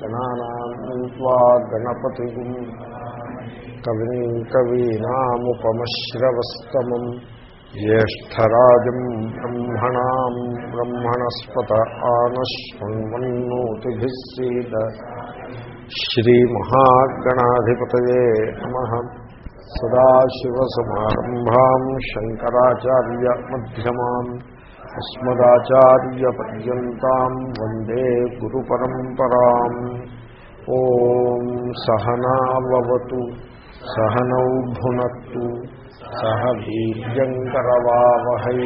గణానాన్వా గణపతి కవిం కవీనాముపమశ్రవస్తమం జ్యేష్టరాజం బ్రహ్మణా బ్రహ్మణస్పత ఆనశ్వన్వన్నోతిభిः సీద శ్రీమహాగణాధిపతయే నమ శంకరాచార్యమ్యమాన్ అస్మదాచార్యపర్యంతం వందే గురుపరంపరాం ఓం సహనావతు సహనౌ భునత్తు సహ వీర్యంకరవావహై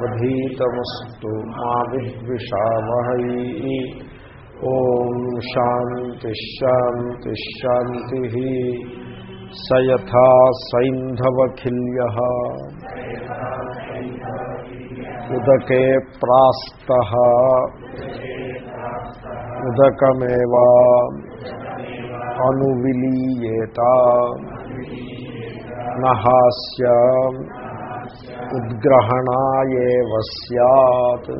తేజస్వినావధీతమస్తు మా విద్విషావహై ఓం శాంతి శాంతి శాంతి సయథా సైంధవఖిల్య. ఉదకే ప్రాస్త. ఉదకమేవా అనువిలీయేత. నహాస్య ఉద్గ్రహణాయేవ సత్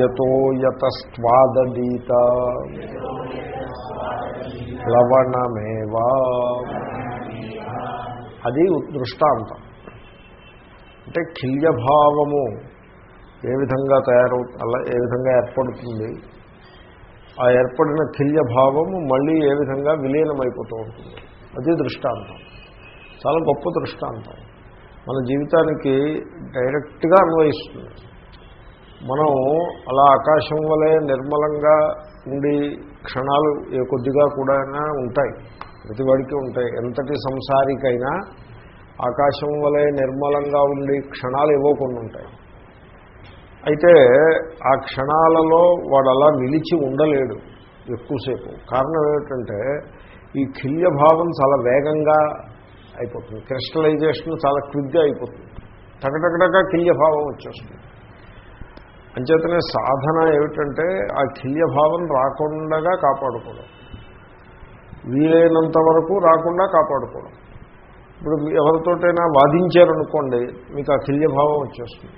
యతో యతస్వాదీత లవణమేవా అది దృష్టాంతం. అంటే కిల్యభావము ఏ విధంగా తయారవు అలా ఏ విధంగా ఏర్పడుతుంది? ఆ ఏర్పడిన కిల్యభావము మళ్ళీ ఏ విధంగా విలీనమైపోతూ ఉంటుంది? అది దృష్టాంతం. చాలా గొప్ప దృష్టాంతం. మన జీవితానికి డైరెక్ట్గా అన్వయిస్తుంది. మనం అలా ఆకాశం వలె నిర్మలంగా ఉండి క్షణాలు ఏ కొద్దిగా కూడా ఉంటాయి. ప్రతివాడికి ఉంటాయి. ఎంతటి సంసారికైనా ఆకాశం వలె నిర్మలంగా ఉండి క్షణాలు ఏవో కొన్ని ఉంటాయి. అయితే ఆ క్షణాలలో వాడు అలా నిలిచి ఉండలేడు ఎక్కువసేపు. కారణం ఏమిటంటే ఈ కిల్యభావం చాలా వేగంగా అయిపోతుంది. క్రిస్టలైజేషన్ చాలా క్విక్గా అయిపోతుంది. టకటకటగా కిల్యభావం వచ్చేస్తుంది. అంచేతనే సాధన ఏమిటంటే ఆ కిల్యభావం రాకుండా కాపాడుకోవడం. వీలైనంత వరకు రాకుండా కాపాడుకోవడం. ఇప్పుడు ఎవరితోటైనా వాదించారనుకోండి మీకు ఆ కిల్యభావం వచ్చేస్తుంది.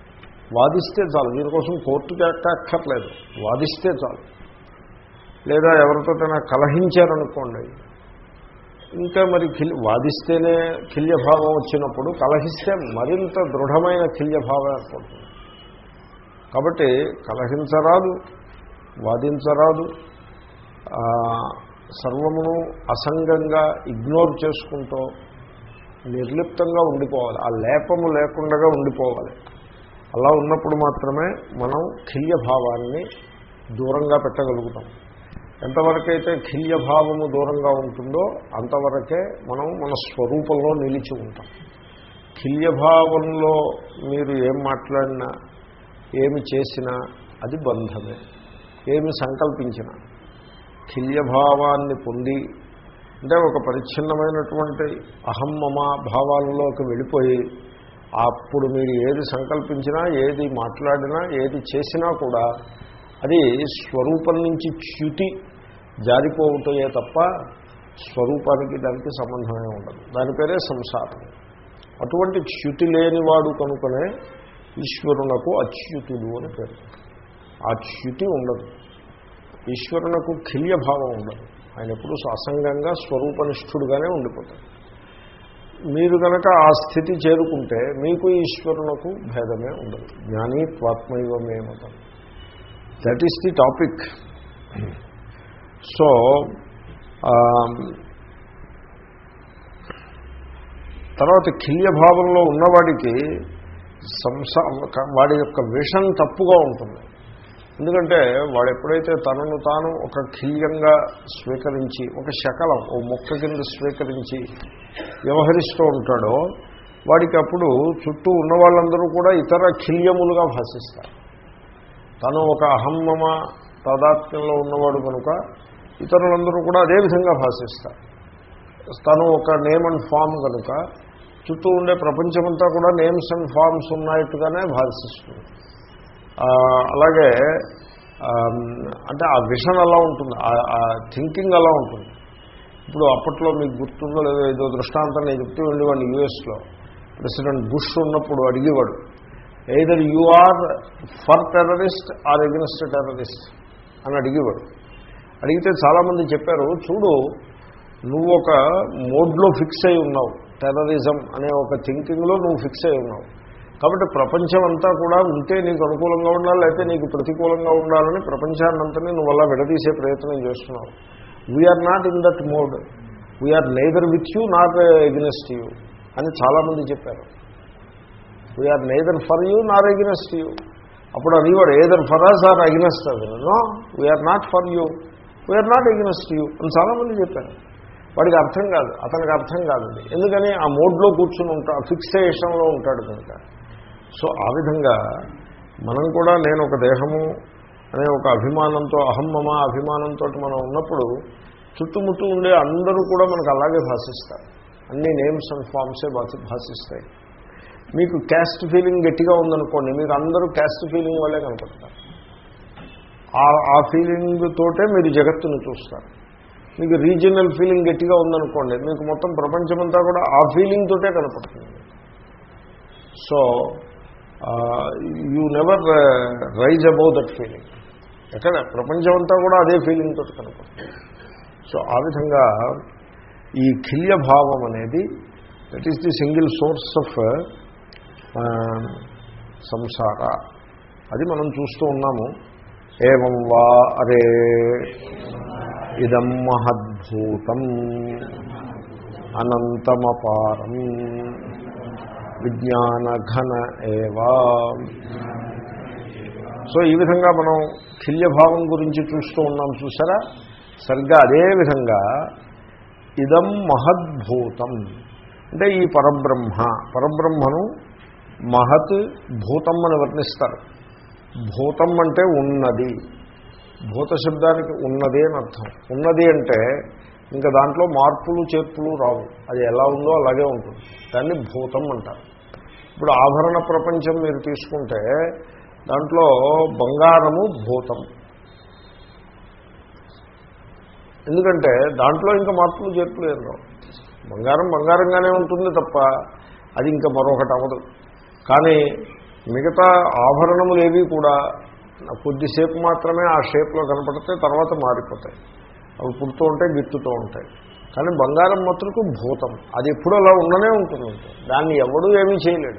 వాదిస్తే చాలు దీనికోసం కోర్టుకి ఎక్కక్కర్లేదు వాదిస్తే చాలు. లేదా ఎవరితోటైనా కలహించారనుకోండి ఇంకా మరి వాదిస్తేనే కిల్యభావం వచ్చినప్పుడు కలహిస్తే మరింత దృఢమైన కిల్యభావం ఏర్పడుతుంది. కాబట్టి కలహించరాదు వాదించరాదు. సర్వమును అసంగంగా ఇగ్నోర్ చేసుకుంటూ నిర్లిప్తంగా ఉండిపోవాలి. ఆ లేపము లేకుండా ఉండిపోవాలి. అలా ఉన్నప్పుడు మాత్రమే మనం భావాన్ని దూరంగా పెట్టగలుగుతాం. ఎంతవరకైతే కిల్యభావము దూరంగా ఉంటుందో అంతవరకే మనం మన స్వరూపంలో నిలిచి ఉంటాం. కిల్యభావంలో మీరు ఏం మాట్లాడినా ఏమి చేసినా అది బంధమే. ఏమి సంకల్పించినా. కిల్యభావాన్ని పొంది అంటే ఒక పరిచ్ఛిన్నమైనటువంటి అహమ్మమ భావాలలోకి వెళ్ళిపోయి అప్పుడు మీరు ఏది సంకల్పించినా ఏది మాట్లాడినా ఏది చేసినా కూడా అది స్వరూపం నుంచి చ్యుతి జారిపోవుతాయే తప్ప స్వరూపానికి దానికి సంబంధమే ఉండదు. దాని పేరే సంసారం. అటువంటి చ్యుతి లేనివాడు కనుకనే ఈశ్వరునకు అచ్యుతుడు అని పేరు. అచ్యుతి ఉండదు. ఈశ్వరునకు కిల్యభావం ఉండదు. ఆయన ఎప్పుడు అసంగంగా స్వరూపనిష్ఠుడుగానే ఉండిపోతాడు. మీరు కనుక ఆ స్థితి చేరుకుంటే మీకు ఈశ్వరునకు భేదమే ఉండదు. జ్ఞాని త్వాత్మైవమే మతం that is the topic so um, తర్వాత కిల్యభావంలో ఉన్నవాడికి సంసా వాడి యొక్క విషన్ తప్పుగా ఉంటుంది. ఎందుకంటే వాడు ఎప్పుడైతే తనను తాను ఒక కిల్యంగా స్వీకరించి ఒక శకలం ఓ మొక్క కింద స్వీకరించి వ్యవహరిస్తూ ఉంటాడో వాడికి అప్పుడు చుట్టూ ఉన్న వాళ్ళందరూ కూడా ఇతర కిల్యములుగా భాషిస్తారు. తను ఒక అహమ్మమ తాదాత్మ్యంలో ఉన్నవాడు కనుక ఇతరులందరూ కూడా అదేవిధంగా భాషిస్తారు. తను ఒక నేమ్ అండ్ ఫామ్ కనుక చుట్టూ ఉండే ప్రపంచమంతా కూడా నేమ్స్ అండ్ ఫామ్స్ ఉన్నట్టుగానే భాషిస్తుంది అలాగే అంటే ఆ విషన్ అలా ఉంటుంది ఆ థింకింగ్ అలా ఉంటుంది. ఇప్పుడు అప్పట్లో మీకు గుర్తుందో లేదో ఏదో దృష్టాంతం నేను చెప్తూ ఉండేవాడిని యూఎస్లో. ప్రెసిడెంట్ బుష్ ఉన్నప్పుడు అడిగేవాడు either you are for terrorist or against terrorist అని అడిగేవాడు. అడిగితే చాలామంది చెప్పారు చూడు నువ్వు ఒక మోడ్లో ఫిక్స్ అయి ఉన్నావు. టెర్రరిజం అనే ఒక థింకింగ్లో నువ్వు ఫిక్స్ అయి ఉన్నావు. కాబట్టి ప్రపంచం అంతా కూడా ఉంటే నీకు అనుకూలంగా ఉండాలి లేకపోతే నీకు ప్రతికూలంగా ఉండాలని ప్రపంచాన్నంతని నువ్వు అలా విడదీసే ప్రయత్నం చేస్తున్నావు. We're not in that mode we're neither with you not against you అని చాలామంది చెప్పారు. We're neither for you nor against you అప్పుడు అనేవాడు either for us or against అది no we're not for you we're not against you అని చాలామంది చెప్పారు. వాడికి అర్థం కాదు అతనికి అర్థం కాదు ఎందుకని? ఆ మోడ్లో కూర్చుని ఉంటాడు ఫిక్సేషన్లో ఉంటాడు కనుక. సో ఆ విధంగా మనం కూడా నేను ఒక దేహము అనే ఒక అభిమానంతో అహమ్మమ అభిమానంతో మనం ఉన్నప్పుడు చుట్టుముట్టు ఉండే అందరూ కూడా మనకు అలాగే భాషిస్తారు. అన్ని నేమ్స్ అండ్ ఫామ్సే భాష భాషిస్తాయి. మీకు క్యాస్ట్ ఫీలింగ్ గట్టిగా ఉందనుకోండి మీకు అందరూ క్యాస్ట్ ఫీలింగ్ వల్లే కనపడతారు. ఆ- ఆ ఫీలింగ్ తోటే మీరు జగత్తును చూస్తారు. మీకు రీజనల్ ఫీలింగ్ గట్టిగా ఉందనుకోండి మీకు మొత్తం ప్రపంచమంతా కూడా ఆ ఫీలింగ్ తోటే కనపడుతుంది. So you never rise above that feeling ఎక్కడ? ప్రపంచం అంతా కూడా అదే ఫీలింగ్ తోటి కనపడుతుంది. సో ఆ విధంగా ఈ ఖిల్య భావం అనేది that is the single source of సంసార. అది మనం చూస్తూ ఉన్నాము. ఏం వా అరే ఇదం మహద్భూతం అనంతమపారం విజ్ఞానఘన ఏవా సో ఈ విధంగా మనం కిల్యభావం గురించి చూస్తూ ఉన్నాం చూసారా సరిగ్గా అదే విధంగా ఇదం మహద్భూతం. అంటే ఈ పరబ్రహ్మ పరబ్రహ్మను మహత్ భూతం అని వర్ణిస్తారు. భూతం అంటే ఉన్నది. భూత శబ్దానికి ఉన్నది అని అర్థం. ఉన్నది అంటే ఇంకా దాంట్లో మార్పులు చేర్పులు రావు. అది ఎలా ఉందో అలాగే ఉంటుంది. దాన్ని భూతం అంటారు. ఇప్పుడు ఆభరణ ప్రపంచం మీరు తీసుకుంటే దాంట్లో బంగారము భూతం. ఎందుకంటే దాంట్లో ఇంకా మార్పులు చేర్పులు ఏం రావు. బంగారం బంగారంగానే ఉంటుంది తప్ప అది ఇంకా మరొకటి అవ్వదు. కానీ మిగతా ఆభరణములు ఏవి కూడా కొద్దిసేపు మాత్రమే ఆ షేప్లో కనపడితే తర్వాత మారిపోతాయి. అవి పుడుతూ ఉంటాయి గిట్టుతూ ఉంటాయి. కానీ బంగారం మాత్రకు భూతం. అది ఎప్పుడు అలా ఉండనే ఉంటుంది. దాన్ని ఎవడూ ఏమీ చేయలేడు.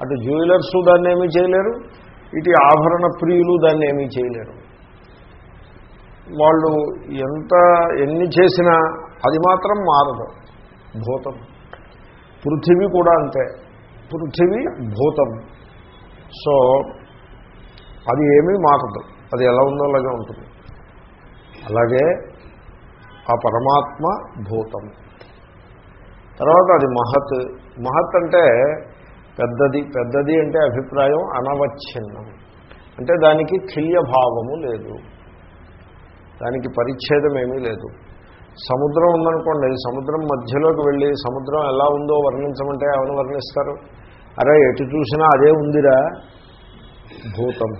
అటు జ్యువెలర్స్ దాన్ని ఏమీ చేయలేరు. ఇటు ఆభరణ ప్రియులు దాన్ని ఏమీ చేయలేరు. వాళ్ళు ఎంత ఎన్ని చేసినా అది మాత్రం మారదు. భూతం. పృథివీ కూడా అంతే. పృథివీ భూతం. సో అది ఏమీ మారదు. అది ఎలా ఉందో అలాగే ఉంటుంది. అలాగే ఆ పరమాత్మ భూతం. తర్వాత అది మహత్. మహత్ అంటే పెద్దది. పెద్దది అంటే అభిప్రాయం అనవచ్ఛిన్నం. అంటే దానికి కిల్య భావము లేదు. దానికి పరిచ్ఛేదం ఏమీ లేదు. సముద్రం ఉందనుకోండి సముద్రం మధ్యలోకి వెళ్ళి సముద్రం ఎలా ఉందో వర్ణించమంటే ఎవరు వర్ణిస్తారు? అరే ఎటు చూసినా అదే ఉందిరా. భూతం.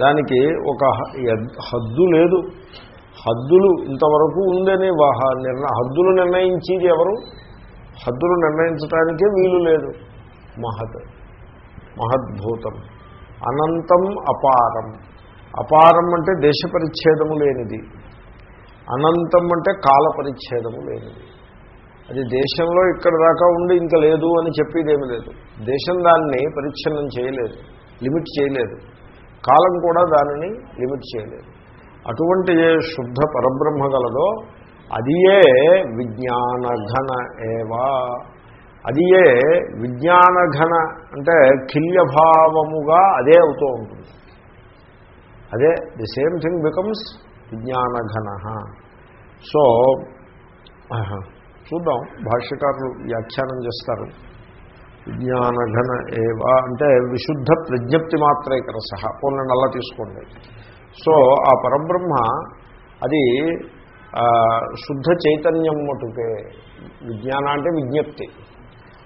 దానికి ఒక హద్దు లేదు. హద్దులు ఇంతవరకు ఉందని నిర్ణ హద్దులు నిర్ణయించేది ఎవరు? హద్దులు నిర్ణయించడానికే వీలు లేదు. మహత్. మహద్భూతం. అనంతం అపారం. అపారం అంటే దేశ పరిచ్ఛేదము లేనిది. అనంతం అంటే కాల పరిచ్ఛేదము లేనిది. అది దేశంలో ఇక్కడ దాకా ఉండి ఇంకా లేదు అని చెప్పేదేమీ లేదు. దేశం దాన్ని పరిచ్ఛిన్నం చేయలేదు లిమిట్ చేయలేదు. కాలం కూడా దానిని లిమిట్ చేయలేదు. అటువంటి ఏ శుద్ధ పరబ్రహ్మ గలదో అదియే విజ్ఞానఘన ఏవా. అదియే విజ్ఞానఘన అంటే కిల్యభావముగా అదే అవుతూ ఉంటుంది. అదే ది సేమ్ థింగ్ బికమ్స్ విజ్ఞానఘన సో చూద్దాం. భాష్యకారులు వ్యాఖ్యానం చేస్తారు. విజ్ఞానఘన ఏవా అంటే విశుద్ధ ప్రజ్ఞప్తి మాత్రైకర సహా. పోలండి అలా తీసుకోండి. సో ఆ పరబ్రహ్మ అది శుద్ధ చైతన్యం మటుకే. విజ్ఞానం అంటే విజ్ఞప్తి.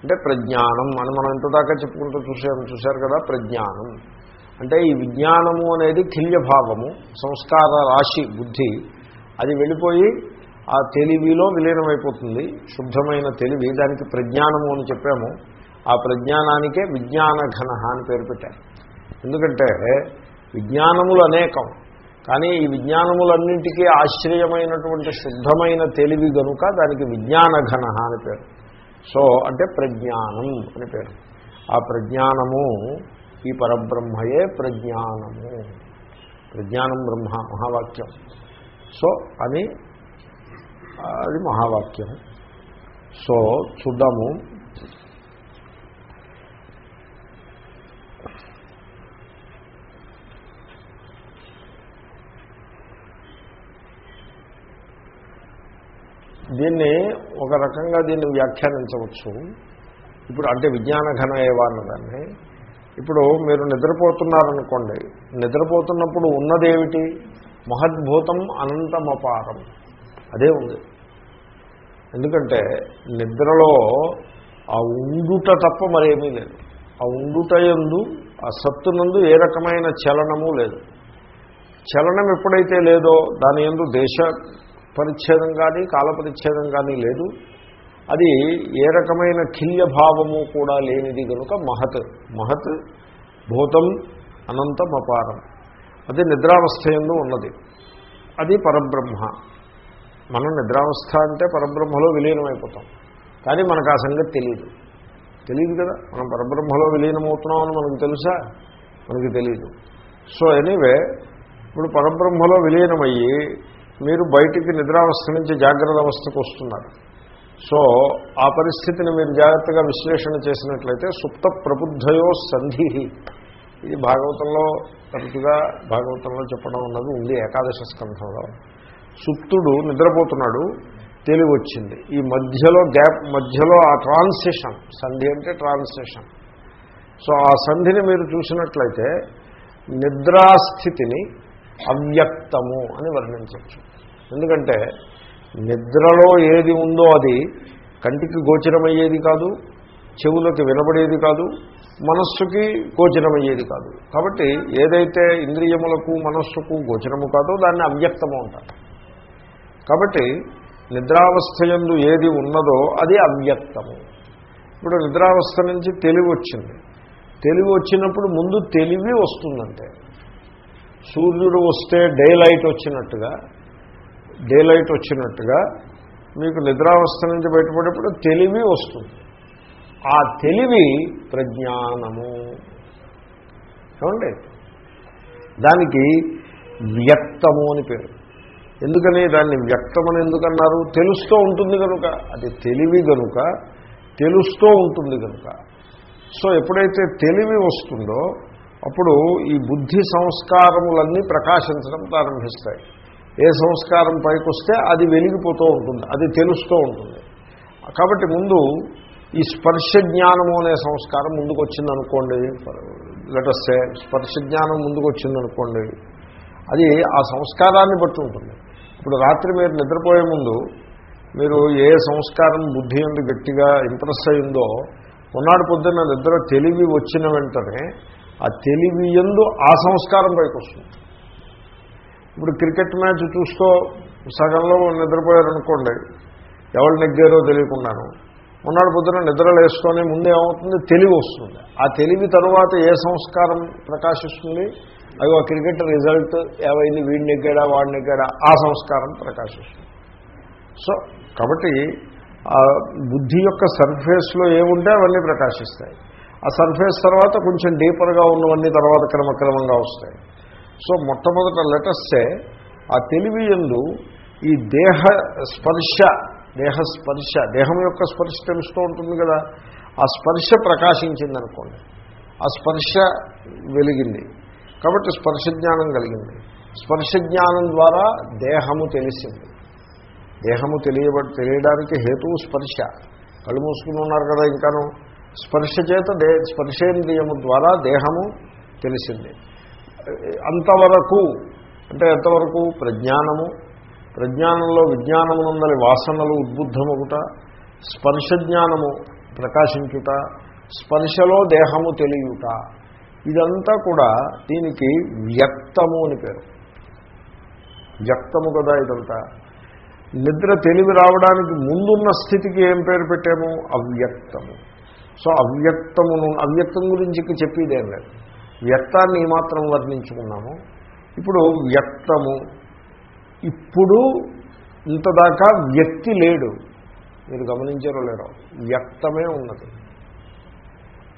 అంటే ప్రజ్ఞానం అని మనం ఇంతదాకా చెప్పుకుంటూ చూసాము చూశారు కదా ప్రజ్ఞానం. అంటే ఈ విజ్ఞానము అనేది కిల్యభావము సంస్కార రాశి బుద్ధి. అది వెళ్ళిపోయి ఆ తెలివిలో విలీనమైపోతుంది. శుద్ధమైన తెలివి దానికి ప్రజ్ఞానము అని చెప్పాము. ఆ ప్రజ్ఞానానికే విజ్ఞాన ఘన అని పేరు పెట్టారు. ఎందుకంటే విజ్ఞానములు అనేకం. కానీ ఈ విజ్ఞానములన్నింటికీ ఆశ్రయమైనటువంటి శుద్ధమైన తెలివి గనుక దానికి విజ్ఞాన ఘన అని పేరు. సో అంటే ప్రజ్ఞానం అని పేరు. ఆ ప్రజ్ఞానము ఈ పరబ్రహ్మయే ప్రజ్ఞానము. ప్రజ్ఞానం బ్రహ్మ మహావాక్యం. సో అని అది మహావాక్యం. సో చూద్దాము. దీన్ని ఒక రకంగా దీన్ని వ్యాఖ్యానించవచ్చు. ఇప్పుడు అంటే విజ్ఞానఘన ఏవా అన్నదాన్ని. ఇప్పుడు మీరు నిద్రపోతున్నారనుకోండి. నిద్రపోతున్నప్పుడు ఉన్నదేమిటి? మహద్భూతం అనంతమపారం. అదే ఉంది. ఎందుకంటే నిద్రలో ఆ ఉండుట తప్ప మరేమీ లేదు. ఆ ఉండుట ఎందు ఆ సత్తునందు ఏ రకమైన చలనము లేదు. చలనం ఎప్పుడైతే లేదో దాని ఎందు దేశ పరిచ్ఛేదం కానీ కాలపరిచ్ఛేదం కానీ లేదు. అది ఏ రకమైన కిల్యభావము కూడా లేనిది కనుక మహత్. మహత్ భూతం అనంతం అపారం అది నిద్రావస్థ ఎందు ఉన్నది. అది పరబ్రహ్మ. మనం నిద్రావస్థ అంటే పరబ్రహ్మలో విలీనమైపోతాం. కానీ మనకు ఆ సంగతి తెలియదు తెలియదు కదా? మనం పరబ్రహ్మలో విలీనమవుతున్నామని మనకు తెలుసా? మనకి తెలియదు సో ఎనీవే ఇప్పుడు పరబ్రహ్మలో విలీనమయ్యి మీరు బయటికి నిద్రావస్థ నుంచి జాగ్రత్త అవస్థకు వస్తున్నారు. సో ఆ పరిస్థితిని మీరు జాగ్రత్తగా విశ్లేషణ చేసినట్లయితే సుప్త ప్రబుద్ధయో సంధి. ఇది భాగవతంలో తరచుగా భాగవతంలో చెప్పడం ఉన్నది ఉంది ఏకాదశ స్కంధంలో. సుప్తుడు నిద్రపోతున్నాడు తెలివి వచ్చింది ఈ మధ్యలో గ్యాప్ మధ్యలో ఆ ట్రాన్సిషన్ సంధి అంటే ట్రాన్సిషన్. సో ఆ సంధిని మీరు చూసినట్లయితే నిద్రాస్థితిని అవ్యక్తము అని వర్ణించవచ్చు. ఎందుకంటే నిద్రలో ఏది ఉందో అది కంటికి గోచరమయ్యేది కాదు చెవులకు వినబడేది కాదు మనస్సుకి గోచరమయ్యేది కాదు. కాబట్టి ఏదైతే ఇంద్రియములకు మనస్సుకు గోచరము కాదో దాన్ని అవ్యక్తము అంటారు. కాబట్టి నిద్రావస్థ ఎందు ఏది ఉన్నదో అది అవ్యక్తము. ఇప్పుడు నిద్రావస్థ నుంచి తెలివి వచ్చింది. తెలివి వచ్చినప్పుడు ముందు తెలివి వస్తుందంటే. సూర్యుడు వస్తే డే లైట్ వచ్చినట్టుగా డే లైట్ వచ్చినట్టుగా మీకు నిద్రావస్థ నుంచి బయటపడేప్పుడు తెలివి వస్తుంది. ఆ తెలివి ప్రజ్ఞానము. ఏమండి? దానికి వ్యక్తము అని పేరు. ఎందుకని దాన్ని వ్యక్తమని ఎందుకన్నారు? తెలుస్తూ ఉంటుంది కనుక అది తెలివి కనుక తెలుస్తూ ఉంటుంది కనుక సో ఎప్పుడైతే తెలివి వస్తుందో అప్పుడు ఈ బుద్ధి సంస్కారములన్నీ ప్రకాశించడం ప్రారంభిస్తాయి. ఏ సంస్కారం పైకి వస్తే అది వెలిగిపోతూ ఉంటుంది అది తెలుస్తూ ఉంటుంది. కాబట్టి ముందు ఈ స్పర్శ జ్ఞానము అనే సంస్కారం ముందుకు వచ్చిందనుకోండి లెటస్సే స్పర్శ జ్ఞానం ముందుకు వచ్చిందనుకోండి అది ఆ సంస్కారాన్ని బట్టి ఉంటుంది. ఇప్పుడు రాత్రి మీరు నిద్రపోయే ముందు మీరు ఏ సంస్కారం బుద్ధి ఎందు గట్టిగా ఇంప్రెస్ అయిందో ఉన్నాడు పొద్దున్న నిద్ర తెలివి వచ్చిన వెంటనే ఆ తెలివి ఎందు ఆ సంస్కారం పైకి వస్తుంది ఇప్పుడు క్రికెట్ మ్యాచ్ చూస్తూ సగంలో నిద్రపోయారనుకోండి ఎవరు నెగ్గారో తెలియకున్నాను ఉన్నాడు పొద్దున నిద్రలేసుకొని ముందు ఏమవుతుంది? తెలివి వస్తుంది. ఆ తెలివి తరువాత ఏ సంస్కారం ప్రకాశిస్తుంది? అవి ఆ క్రికెట్ రిజల్ట్ ఏవైంది వీడిని నెగ్గాడా వాడిని నెగ్గాడా ఆ సంస్కారం ప్రకాశిస్తుంది. సో కాబట్టి ఆ బుద్ధి యొక్క సర్ఫేస్లో ఏముంటే అవన్నీ ప్రకాశిస్తాయి. ఆ సర్ఫేస్ తర్వాత కొంచెం డీపర్గా ఉన్నవన్నీ తర్వాత క్రమక్రమంగా వస్తాయి. సో మొట్టమొదట లెటస్సే ఆ తెలివి ఎందు ఈ దేహ స్పర్శ దేహ స్పర్శ దేహం యొక్క స్పర్శ తెలుస్తూ ఉంటుంది కదా? ఆ స్పర్శ ప్రకాశించిందనుకోండి. ఆ స్పర్శ వెలిగింది. కాబట్టి స్పర్శ జ్ఞానం కలిగింది. స్పర్శ జ్ఞానం ద్వారా దేహము తెలిసింది. దేహము తెలియబ తెలియడానికి హేతువు స్పర్శ. కళ్ళు మూసుకుని ఉన్నారు కదా ఇంకాను. స్పర్శ చేత దే స్పర్శేంద్రియము ద్వారా దేహము తెలిసింది. అంతవరకు అంటే ఎంతవరకు? ప్రజ్ఞానము. ప్రజ్ఞానంలో విజ్ఞానమునందరి వాసనలు ఉద్బుద్ధమగుట స్పర్శ జ్ఞానము ప్రకాశించుట స్పర్శలో దేహము తెలియుట. ఇదంతా కూడా దీనికి వ్యక్తము అని పేరు. వ్యక్తము కదా ఇదంతా. నిద్ర తెలివి రావడానికి ముందున్న స్థితికి ఏం పేరు పెట్టాము? అవ్యక్తము. సో అవ్యక్తమును అవ్యక్తం గురించి చెప్పేదేం లేదు. వ్యక్తాన్ని మాత్రం వర్ణించుకున్నాము. ఇప్పుడు వ్యక్తము. ఇప్పుడు ఇంతదాకా వ్యక్తి లేడు. మీరు గమనించారో లేరో వ్యక్తమే ఉన్నది.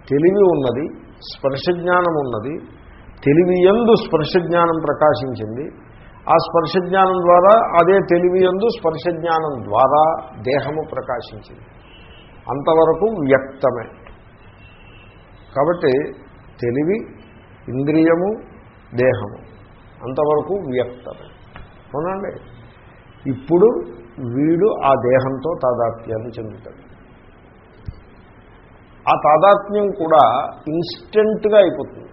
తెలివి ఉన్నది. స్పర్శజ్ఞానం ఉన్నది తెలివి స్పర్శ స్పర్శజ్ఞానం ప్రకాశించింది. ఆ స్పర్శజ్ఞానం ద్వారా అదే తెలివి స్పర్శ స్పర్శజ్ఞానం ద్వారా దేహము ప్రకాశించింది. అంతవరకు వ్యక్తమే. కాబట్టి తెలివి ఇంద్రియము దేహము అంతవరకు వ్యక్తమే. అవునండి ఇప్పుడు వీడు ఆ దేహంతో తాదాత్మ్యాన్ని చెందుతాడు. ఆ తాదాత్మ్యం కూడా ఇన్స్టెంట్గా అయిపోతుంది.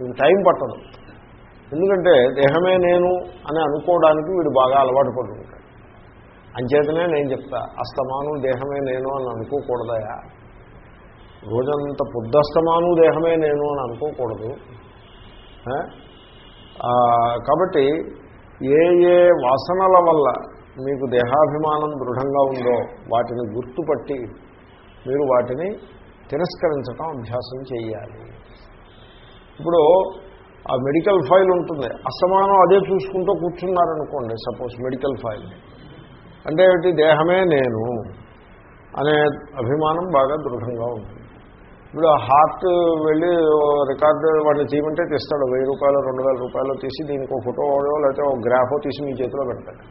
ఇది టైం పట్టదు. ఎందుకంటే దేహమే నేను అని అనుకోవడానికి వీడు బాగా అలవాటు పడుతుంటాడు. అంచేతనే నేను చెప్తా అస్తమానం దేహమే నేను అని అనుకోకూడదయా రోజంతా పొద్దస్తమాను దేహమే నేను అని అనుకోకూడదు. కాబట్టి ఏ ఏ వాసనల వల్ల మీకు దేహాభిమానం దృఢంగా ఉందో వాటిని గుర్తుపట్టి మీరు వాటిని తిరస్కరించడం అభ్యాసం చేయాలి. ఇప్పుడు ఆ మెడికల్ ఫైల్ ఉంటుంది. అసమానం అదే చూసుకుంటూ కూర్చున్నారనుకోండి సపోజ్ మెడికల్ ఫైల్. అంటే ఏమిటి? దేహమే నేను అనే అభిమానం బాగా దృఢంగా ఉంటుంది. ఇప్పుడు హార్ట్ వెళ్ళి రికార్డు వాడిని తీయమంటే తీస్తాడు. వెయ్యి రూపాయలు రెండు వేల రూపాయలు తీసి దీనికి ఒక ఫోటో లేకపోతే ఒక గ్రాఫో తీసి మీ చేతిలో పెడతాడు.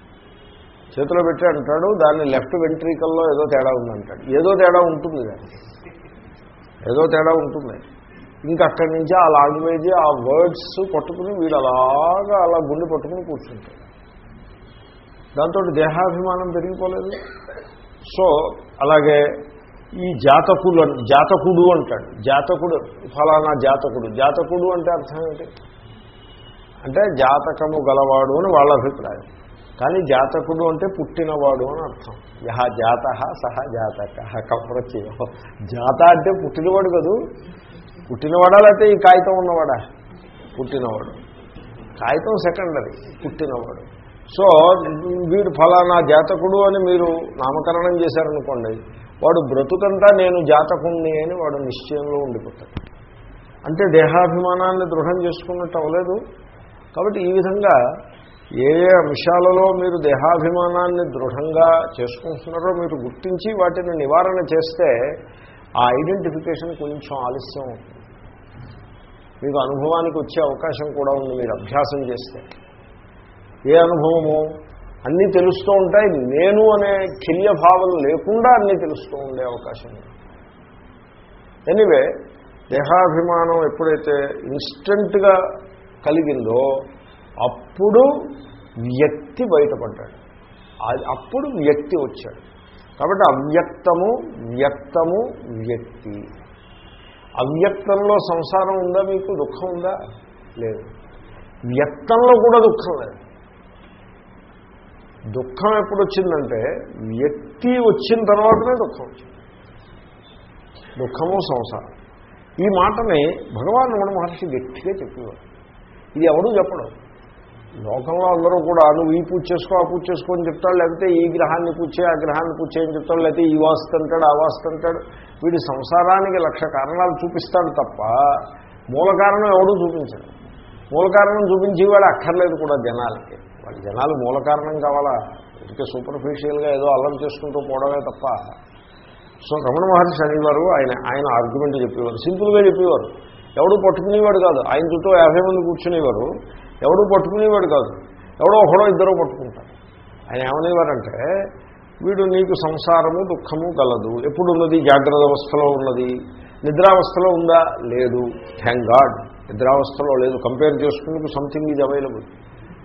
చేతిలో పెట్టి అంటాడు దాన్ని లెఫ్ట్ వెంట్రికల్లో ఏదో తేడా ఉందంటాడు. ఏదో తేడా ఉంటుంది దానికి. ఏదో తేడా ఉంటుంది. ఇంకా అక్కడి నుంచి ఆ లాంగ్వేజ్ ఆ వర్డ్స్ పట్టుకుని వీడు అలాగా అలా గుండె పట్టుకుని కూర్చుంటాడు. దాంతో దేహాభిమానం పెరిగిపోలేదు. సో అలాగే ఈ జాతకులు జాతకుడు అంటాడు. జాతకుడు ఫలానా జాతకుడు. జాతకుడు అంటే అర్థం ఏంటి? అంటే జాతకము గలవాడు అని వాళ్ళ అభిప్రాయం. కానీ జాతకుడు అంటే పుట్టినవాడు అని అర్థం. యహ జాత సహ జాతక. కప్రచయం జాత అంటే పుట్టినవాడు కదూ? పుట్టినవాడా లేకపోతే ఈ కాగితం ఉన్నవాడా? పుట్టినవాడు. కాగితం సెకండరీ పుట్టినవాడు. సో వీడు ఫలానా జాతకుడు అని మీరు నామకరణం చేశారనుకోండి వాడు బ్రతుకంతా నేను జాతకుణ్ణి అని వాడు నిశ్చయంలో ఉండిపోతాడు. అంటే దేహాభిమానాన్ని దృఢం చేసుకున్నట్టు అవ్వలేదు. కాబట్టి ఈ విధంగా ఏ ఏ అంశాలలో మీరు దేహాభిమానాన్ని దృఢంగా చేసుకుంటున్నారో మీరు గుర్తించి వాటిని నివారణ చేస్తే ఆ ఐడెంటిఫికేషన్ కొంచెం ఆలస్యం అవుతుంది. మీకు అనుభవానికి వచ్చే అవకాశం కూడా ఉంది మీరు అభ్యాసం చేస్తే. ఏ అనుభవము? అన్నీ తెలుస్తూ ఉంటాయి. నేను అనే కిల్య భావం లేకుండా అన్నీ తెలుస్తూ ఉండే అవకాశం ఉంది. ఎనివే దేహాభిమానం ఎప్పుడైతే ఇన్స్టెంట్గా కలిగిందో అప్పుడు వ్యక్తి బయటపడ్డాడు. అది- అప్పుడు వ్యక్తి వచ్చాడు. కాబట్టి అవ్యక్తము వ్యక్తము వ్యక్తి. అవ్యక్తంలో సంసారం ఉందా మీకు? దుఃఖం ఉందా? లేదు. వ్యక్తంలో కూడా దుఃఖం లేదు. దుఃఖం ఎప్పుడు వచ్చిందంటే వ్యక్తి వచ్చిన తర్వాతనే దుఃఖం వచ్చింది. దుఃఖము సంసారం. ఈ మాటని భగవాన్ రమణ మహర్షి గట్టిగా చెప్పేవారు ఇది ఎవడూ చెప్పడం? లోకంలో అందరూ కూడా నువ్వు ఈ పూజ చేసుకో ఆ పూజ చేసుకో అని చెప్తాడు లేకపోతే ఈ గ్రహాన్ని పూజే ఆ గ్రహాన్ని పూజ అని చెప్తాడు లేకపోతే ఈ వాస్తు అంటాడు ఆ వాస్తు అంటాడు. వీడి సంసారానికి లక్ష కారణాలు చూపిస్తాడు తప్ప మూల కారణం ఎవడూ చూపించడు. మూల కారణం చూపించేవాడు అక్కర్లేదు కూడా జనాలకి. వాళ్ళ జనాలు మూల కారణం కావాలా? ఇదికే సూపర్ఫిషియల్గా ఏదో అల్లం చేసుకుంటూ పోవడమే తప్ప. సో రమణ మహర్షి అనేవారు ఆయన ఆయన ఆర్గ్యుమెంట్ చెప్పేవారు. సింపుల్గా చెప్పేవారు. ఎవడు పట్టుకునేవాడు కాదు. ఆయన చుట్టూ యాభై మంది కూర్చునేవారు. ఎవడు పట్టుకునేవాడు కాదు. ఎవడో ఒకడో ఇద్దరు పట్టుకుంటారు. ఆయన ఏమనేవారంటే వీడు నీకు సంసారము దుఃఖము గలదు ఎప్పుడు ఉన్నది జాగ్రత్త అవస్థలో ఉన్నది. నిద్రావస్థలో ఉందా? లేదు. థ్యాంక్ గాడ్ నిద్రావస్థలో లేదు. కంపేర్ చేసుకునేందుకు సంథింగ్ ఈజ్ అవైలబుల్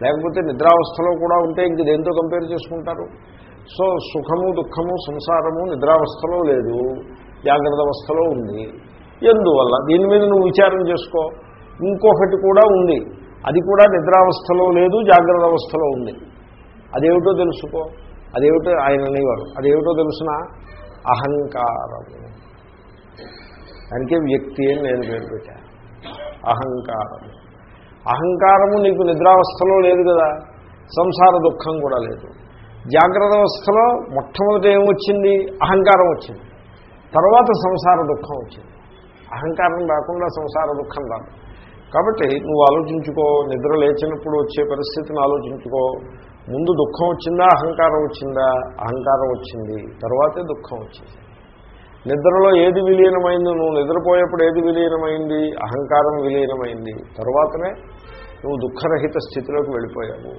లేకపోతే నిద్రావస్థలో కూడా ఉంటే ఇంక దేంతో కంపేర్ చేసుకుంటారు? సో సుఖము దుఃఖము సంసారము నిద్రావస్థలో లేదు. జాగ్రత్త అవస్థలో ఉంది. ఎందువల్ల? దీని మీద నువ్వు విచారం చేసుకో. ఇంకొకటి కూడా ఉంది. అది కూడా నిద్రావస్థలో లేదు జాగ్రత్త అవస్థలో ఉంది. అదేమిటో తెలుసుకో. అదేమిటో ఆయన అనేవారు అదేమిటో తెలుసిన? అహంకారము దానికే వ్యక్తి అని నేను పేరు పెట్టాను అహంకారము అహంకారము నీకు నిద్రావస్థలో లేదు కదా. సంసార దుఃఖం కూడా లేదు. జాగ్రత్త అవస్థలో మొట్టమొదటి ఏమొచ్చింది అహంకారం వచ్చింది. తర్వాత సంసార దుఃఖం వచ్చింది. అహంకారం రాకుండా సంసార దుఃఖం రాదు. కాబట్టి నువ్వు ఆలోచించుకో నిద్ర లేచినప్పుడు వచ్చే పరిస్థితిని ఆలోచించుకో. ముందు దుఃఖం వచ్చిందా అహంకారం వచ్చిందా? అహంకారం వచ్చింది. తర్వాతే దుఃఖం వచ్చింది. నిద్రలో ఏది విలీనమైంది నువ్వు నిద్రపోయేప్పుడు ఏది విలీనమైంది? అహంకారం విలీనమైంది. తర్వాతనే నువ్వు దుఃఖరహిత స్థితిలోకి వెళ్ళిపోయావు.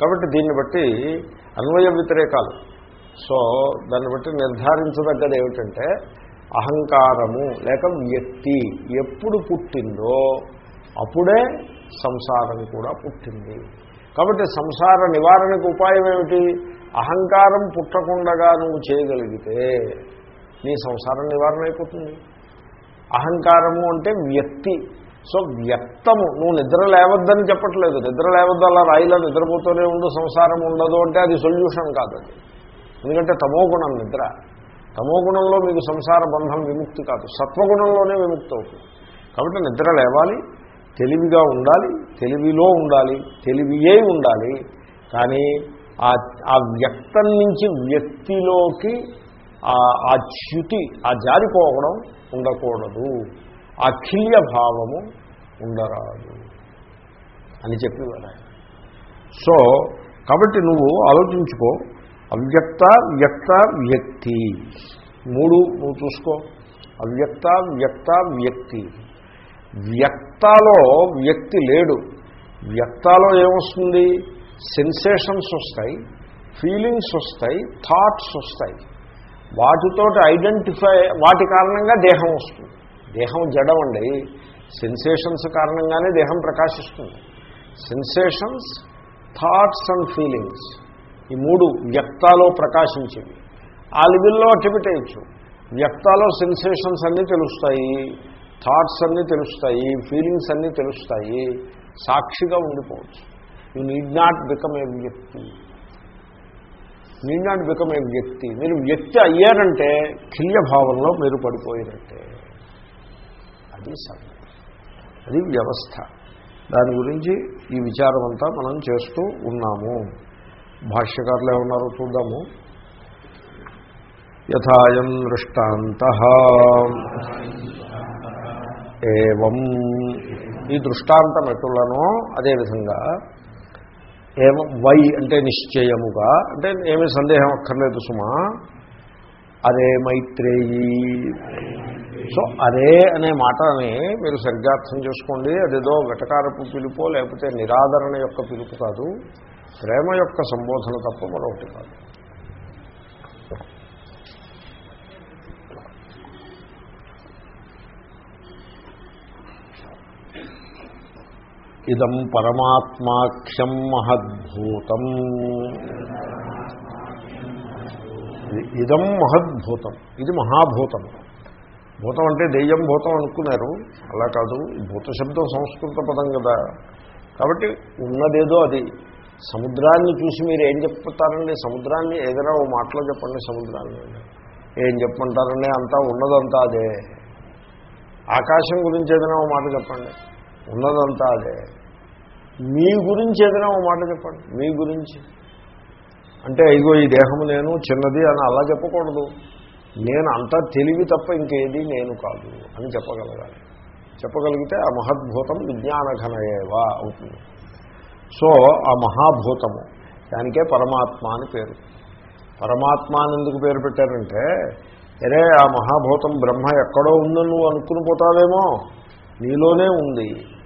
కాబట్టి దీన్ని బట్టి అన్వయ వ్యతిరేకాలు. సో దాన్ని బట్టి నిర్ధారించదగ్గది ఏమిటంటే అహంకారము లేక వ్యక్తి ఎప్పుడు పుట్టిందో అప్పుడే సంసారం కూడా పుట్టింది. కాబట్టి సంసార నివారణకు ఉపాయం ఏమిటి? అహంకారం పుట్టకుండగా నువ్వు చేయగలిగితే నీ సంసారం నివారణ అయిపోతుంది. అహంకారము అంటే వ్యక్తి. సో వ్యక్తము నువ్వు నిద్ర లేవద్దని చెప్పట్లేదు. నిద్ర లేవద్దు అలా రాయిలా నిద్రపోతూనే ఉండు సంసారం ఉండదు అంటే అది సొల్యూషన్ కాదు అది. ఎందుకంటే తమోగుణం నిద్ర. తమోగుణంలో మీకు సంసార బంధం విముక్తి కాదు. సత్వగుణంలోనే విముక్తి అవుతుంది కాబట్టి నిద్ర లేవాలి తెలివిగా ఉండాలి తెలివిలో ఉండాలి తెలివియే ఉండాలి. కానీ ఆ ఆ వ్యక్తం నుంచి వ్యక్తిలోకి ఆ చ్యుతి ఆ జారిపోవడం ఉండకూడదు. ఆ భావము ఉండరాదు అని చెప్పేవారు ఆయన. సో కాబట్టి నువ్వు ఆలోచించుకో అవ్యక్త వ్యక్త వ్యక్తి. మూడు నువ్వు చూసుకో. అవ్యక్త వ్యక్త వ్యక్తి. వ్యక్తాలో వ్యక్తి లేడు. వ్యక్తాలో ఏమొస్తుంది? సెన్సేషన్స్ వస్తాయి ఫీలింగ్స్ వస్తాయి థాట్స్ వస్తాయి. వాటితో ఐడెంటిఫై వాటి కారణంగా దేహం వస్తుంది. దేహం జడమండి సెన్సేషన్స్ కారణంగానే దేహం ప్రకాశిస్తుంది. సెన్సేషన్స్ థాట్స్ అండ్ ఫీలింగ్స్ ఈ మూడు వ్యక్తాలో ప్రకాశించేవి. ఆ లెవెల్లో అట్టిపెట్టేయచ్చు వ్యక్తాలో సెన్సేషన్స్ అన్నీ తెలుస్తాయి. థాట్స్ అన్నీ తెలుస్తాయి ఫీలింగ్స్ అన్నీ తెలుస్తాయి సాక్షిగా ఉండిపోవచ్చు. You need not become a వ్యక్తి. నీడ్ నాట్ బికమ్ ఏ వ్యక్తి. మీరు వ్యక్తి అయ్యారంటే కిల్య భావంలో మీరు పడిపోయినట్టే. అది సంగతి. అది వ్యవస్థ. దాని గురించి ఈ విచారం అంతా మనం చేస్తూ ఉన్నాము. భాష్యకారులు ఏమన్నారో చూద్దాము. యథాయం దృష్టాంత. ఏవం. ఈ దృష్టాంతం ఎటులనో అదేవిధంగా ఏం వై అంటే నిశ్చయముగా అంటే ఏమీ సందేహం అక్కర్లేదు సుమా. అరే మైత్రేయి. సో అరే అనే మాటని మీరు సరిగ్గా అర్థం చేసుకోండి. అదేదో వెటకారపు పిలుపో లేకపోతే నిరాదరణ యొక్క పిలుపు కాదు. ప్రేమ యొక్క సంబోధన తప్ప మరొకటి కాదు. ఇదం పరమాత్మాఖ్యం మహద్భూతం. ఇదం మహద్భూతం. ఇది మహాభూతం. భూతం అంటే దెయ్యం భూతం అనుకున్నారు. అలా కాదు భూత శబ్దం సంస్కృత పదం కదా. కాబట్టి ఉన్నదేదో అది. సముద్రాన్ని చూసి మీరు ఏం చెప్తారండి? సముద్రాన్ని ఏదైనా ఓ మాటలో చెప్పండి సముద్రాన్ని. ఏం చెప్పమంటారండి? అంతా ఉన్నదంతా అదే. ఆకాశం గురించి ఏదైనా ఓ మాట చెప్పండి. ఉన్నదంతా అదే. మీ గురించి ఏదైనా ఒక మాట చెప్పండి. మీ గురించి. అంటే ఇగో ఈ దేహము నేను చిన్నది అని అలా చెప్పకూడదు. నేను అంతా తెలివి తప్ప ఇంకేది నేను కాదు అని చెప్పగలగాలి. చెప్పగలిగితే ఆ మహద్భూతం విజ్ఞానఘనయేవా అవుతుంది. సో ఆ మహాభూతము దానికే పరమాత్మ అని పేరు. పరమాత్మ అని ఎందుకు పేరు పెట్టారంటే అరే ఆ మహాభూతం బ్రహ్మ ఎక్కడో ఉందని నువ్వు అనుకుని పోతావేమో? నీలోనే ఉంది.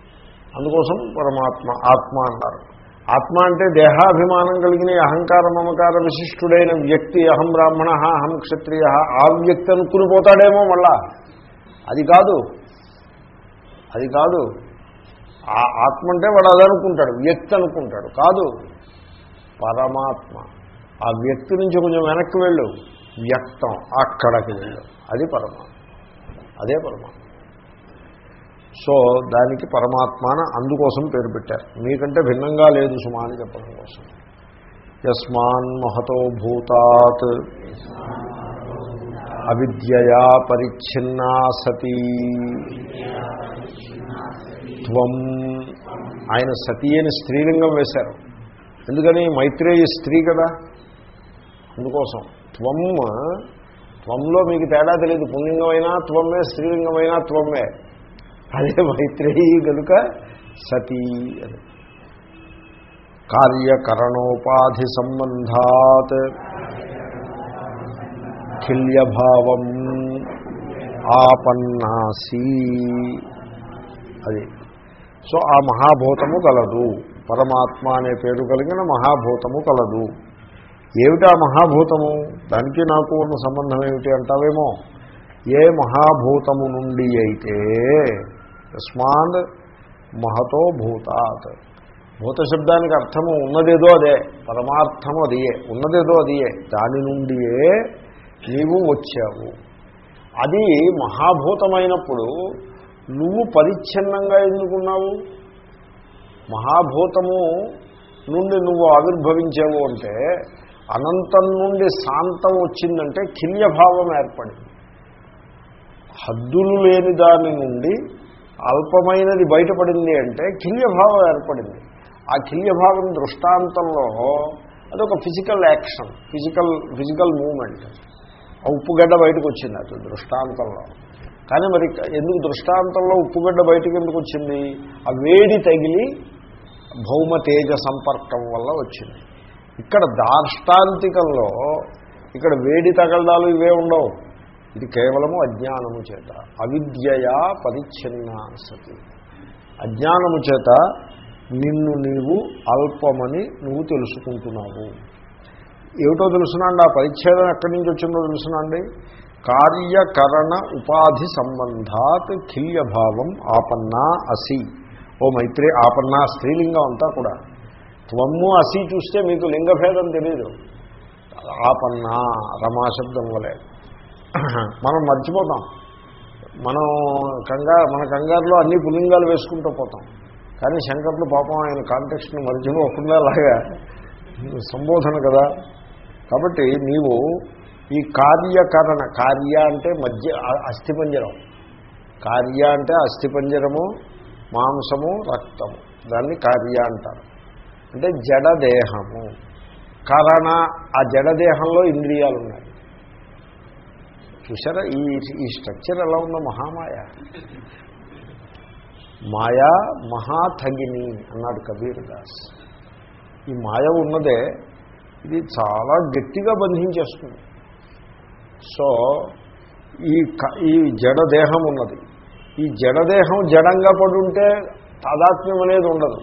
అందుకోసం పరమాత్మ ఆత్మ అన్నారు ఆత్మ అంటే దేహాభిమానం కలిగిన అహంకార మమకార విశిష్టుడైన వ్యక్తి అహం బ్రాహ్మణ అహం క్షత్రియ ఆ వ్యక్తి అనుకుని పోతాడేమో మళ్ళా. అది కాదు. అది కాదు. ఆ ఆత్మ అంటే వాడు అదనుకుంటాడు వ్యక్తి అనుకుంటాడు. కాదు. పరమాత్మ. ఆ వ్యక్తి నుంచి కొంచెం వెనక్కి వెళ్ళు. వ్యక్తం. అక్కడికి వెళ్ళు. అది పరమాత్మ. అదే పరమాత్మ. సో దానికి పరమాత్మాన అందుకోసం పేరు పెట్టారు. మీకంటే భిన్నంగా లేదు సుమా అని చెప్పడం కోసం. యస్మాన్ మహతో భూతాత్. అవిద్యయా పరిచ్ఛిన్నా సతీ. త్వం. ఆయన సతీ అని స్త్రీలింగం వేశారు. ఎందుకని? మైత్రేయి స్త్రీ కదా. అందుకోసం. త్వం త్వంలో మీకు తేడా తెలియదు. పుణ్యంగమైనా త్వమే స్త్రీలింగమైనా త్వమే. అదే మైత్రేయీ కనుక సతీ అని. కార్యకరణోపాధి సంబంధాత్ కిల్యభావం ఆపన్నాసి అది. సో ఆ మహాభూతము కలదు. పరమాత్మ అనే పేరు కలిగిన మహాభూతము కలదు. ఏమిటి ఆ మహాభూతము? దానికి నాకు ఉన్న సంబంధం ఏమిటి అంటావేమో? ఏ మహాభూతము నుండి అయితే తస్మాన్ మహతో భూతాత్. భూత శబ్దానికి అర్థము ఉన్నదేదో అదే పరమార్థము అదియే ఉన్నదేదో అదియే దాని నుండియే నీవు వచ్చావు. అది మహాభూతమైనప్పుడు నువ్వు పరిచ్ఛిన్నంగా ఎందుకున్నావు? మహాభూతము నుండి నువ్వు ఆవిర్భవించావు అంటే అనంతం నుండి శాంతం వచ్చిందంటే కిల్యభావం ఏర్పడింది. హద్దులు లేని దాని నుండి అల్పమైనది బయటపడింది అంటే కిల్యభావం ఏర్పడింది. ఆ కిల్యభావం దృష్టాంతంలో అదొక physical action physical physical movement. ఆ ఉప్పుగడ్డ బయటకు వచ్చింది అది దృష్టాంతంలో. కానీ మరి ఎందుకు దృష్టాంతంలో ఉప్పుగడ్డ బయటకు ఎందుకు వచ్చింది ఆ వేడి తగిలి భౌమ తేజ సంపర్కం వల్ల వచ్చింది. ఇక్కడ దార్ష్టాంతికంలో ఇక్కడ వేడి తగలడాలు ఇవే ఉండవు. ఇది కేవలము అజ్ఞానము చేత. అవిద్యయా పరిచ్ఛిన్న సతి. అజ్ఞానము చేత నిన్ను నీవు అల్పమని నువ్వు తెలుసుకుంటున్నావు. ఏమిటో తెలుసునండి? ఆ పరిచ్ఛేదం ఎక్కడి నుంచి వచ్చిందో తెలుసునండి? కార్యకరణ ఉపాధి సంబంధాత్ కిల్యభావం ఆపన్నా అసి. ఓ మైత్రి ఆపన్నా స్త్రీలింగం అంతా కూడా. త్వమ్ము అసి చూస్తే మీకు లింగభేదం తెలియదు ఆపన్నా రమాశబ్దం వలేదు మనం మర్చిపోతాం. మనం కంగారు మన కంగారులో అన్ని పులింగాలు వేసుకుంటూ పోతాం. కానీ శంకర్లు పాపం ఆయన కాంటెక్స్ట్ని మర్చిపోకుండా అలాగా సంబోధన కదా. కాబట్టి నీవు ఈ కార్యకరణ కార్య అంటే మధ్య అస్థిపంజరం. కార్య అంటే అస్థిపంజరము మాంసము రక్తము. దాన్ని కార్య అంటారు. అంటే జడదేహము. కరణ ఆ జడదేహంలో ఇంద్రియాలు ఉన్నాయి చూసారా ఈ ఈ స్ట్రక్చర్ ఎలా ఉందో మహామాయ. మాయా మహాథగిని అన్నాడు కబీర్ దాస్ ఈ మాయ ఉన్నదే ఇది చాలా గట్టిగా బంధించేస్తుంది. సో ఈ ఈ జడదేహం ఉన్నది. ఈ జడదేహం జడంగా పడి ఉంటే తాదాత్మ్యం అనేది ఉండదు.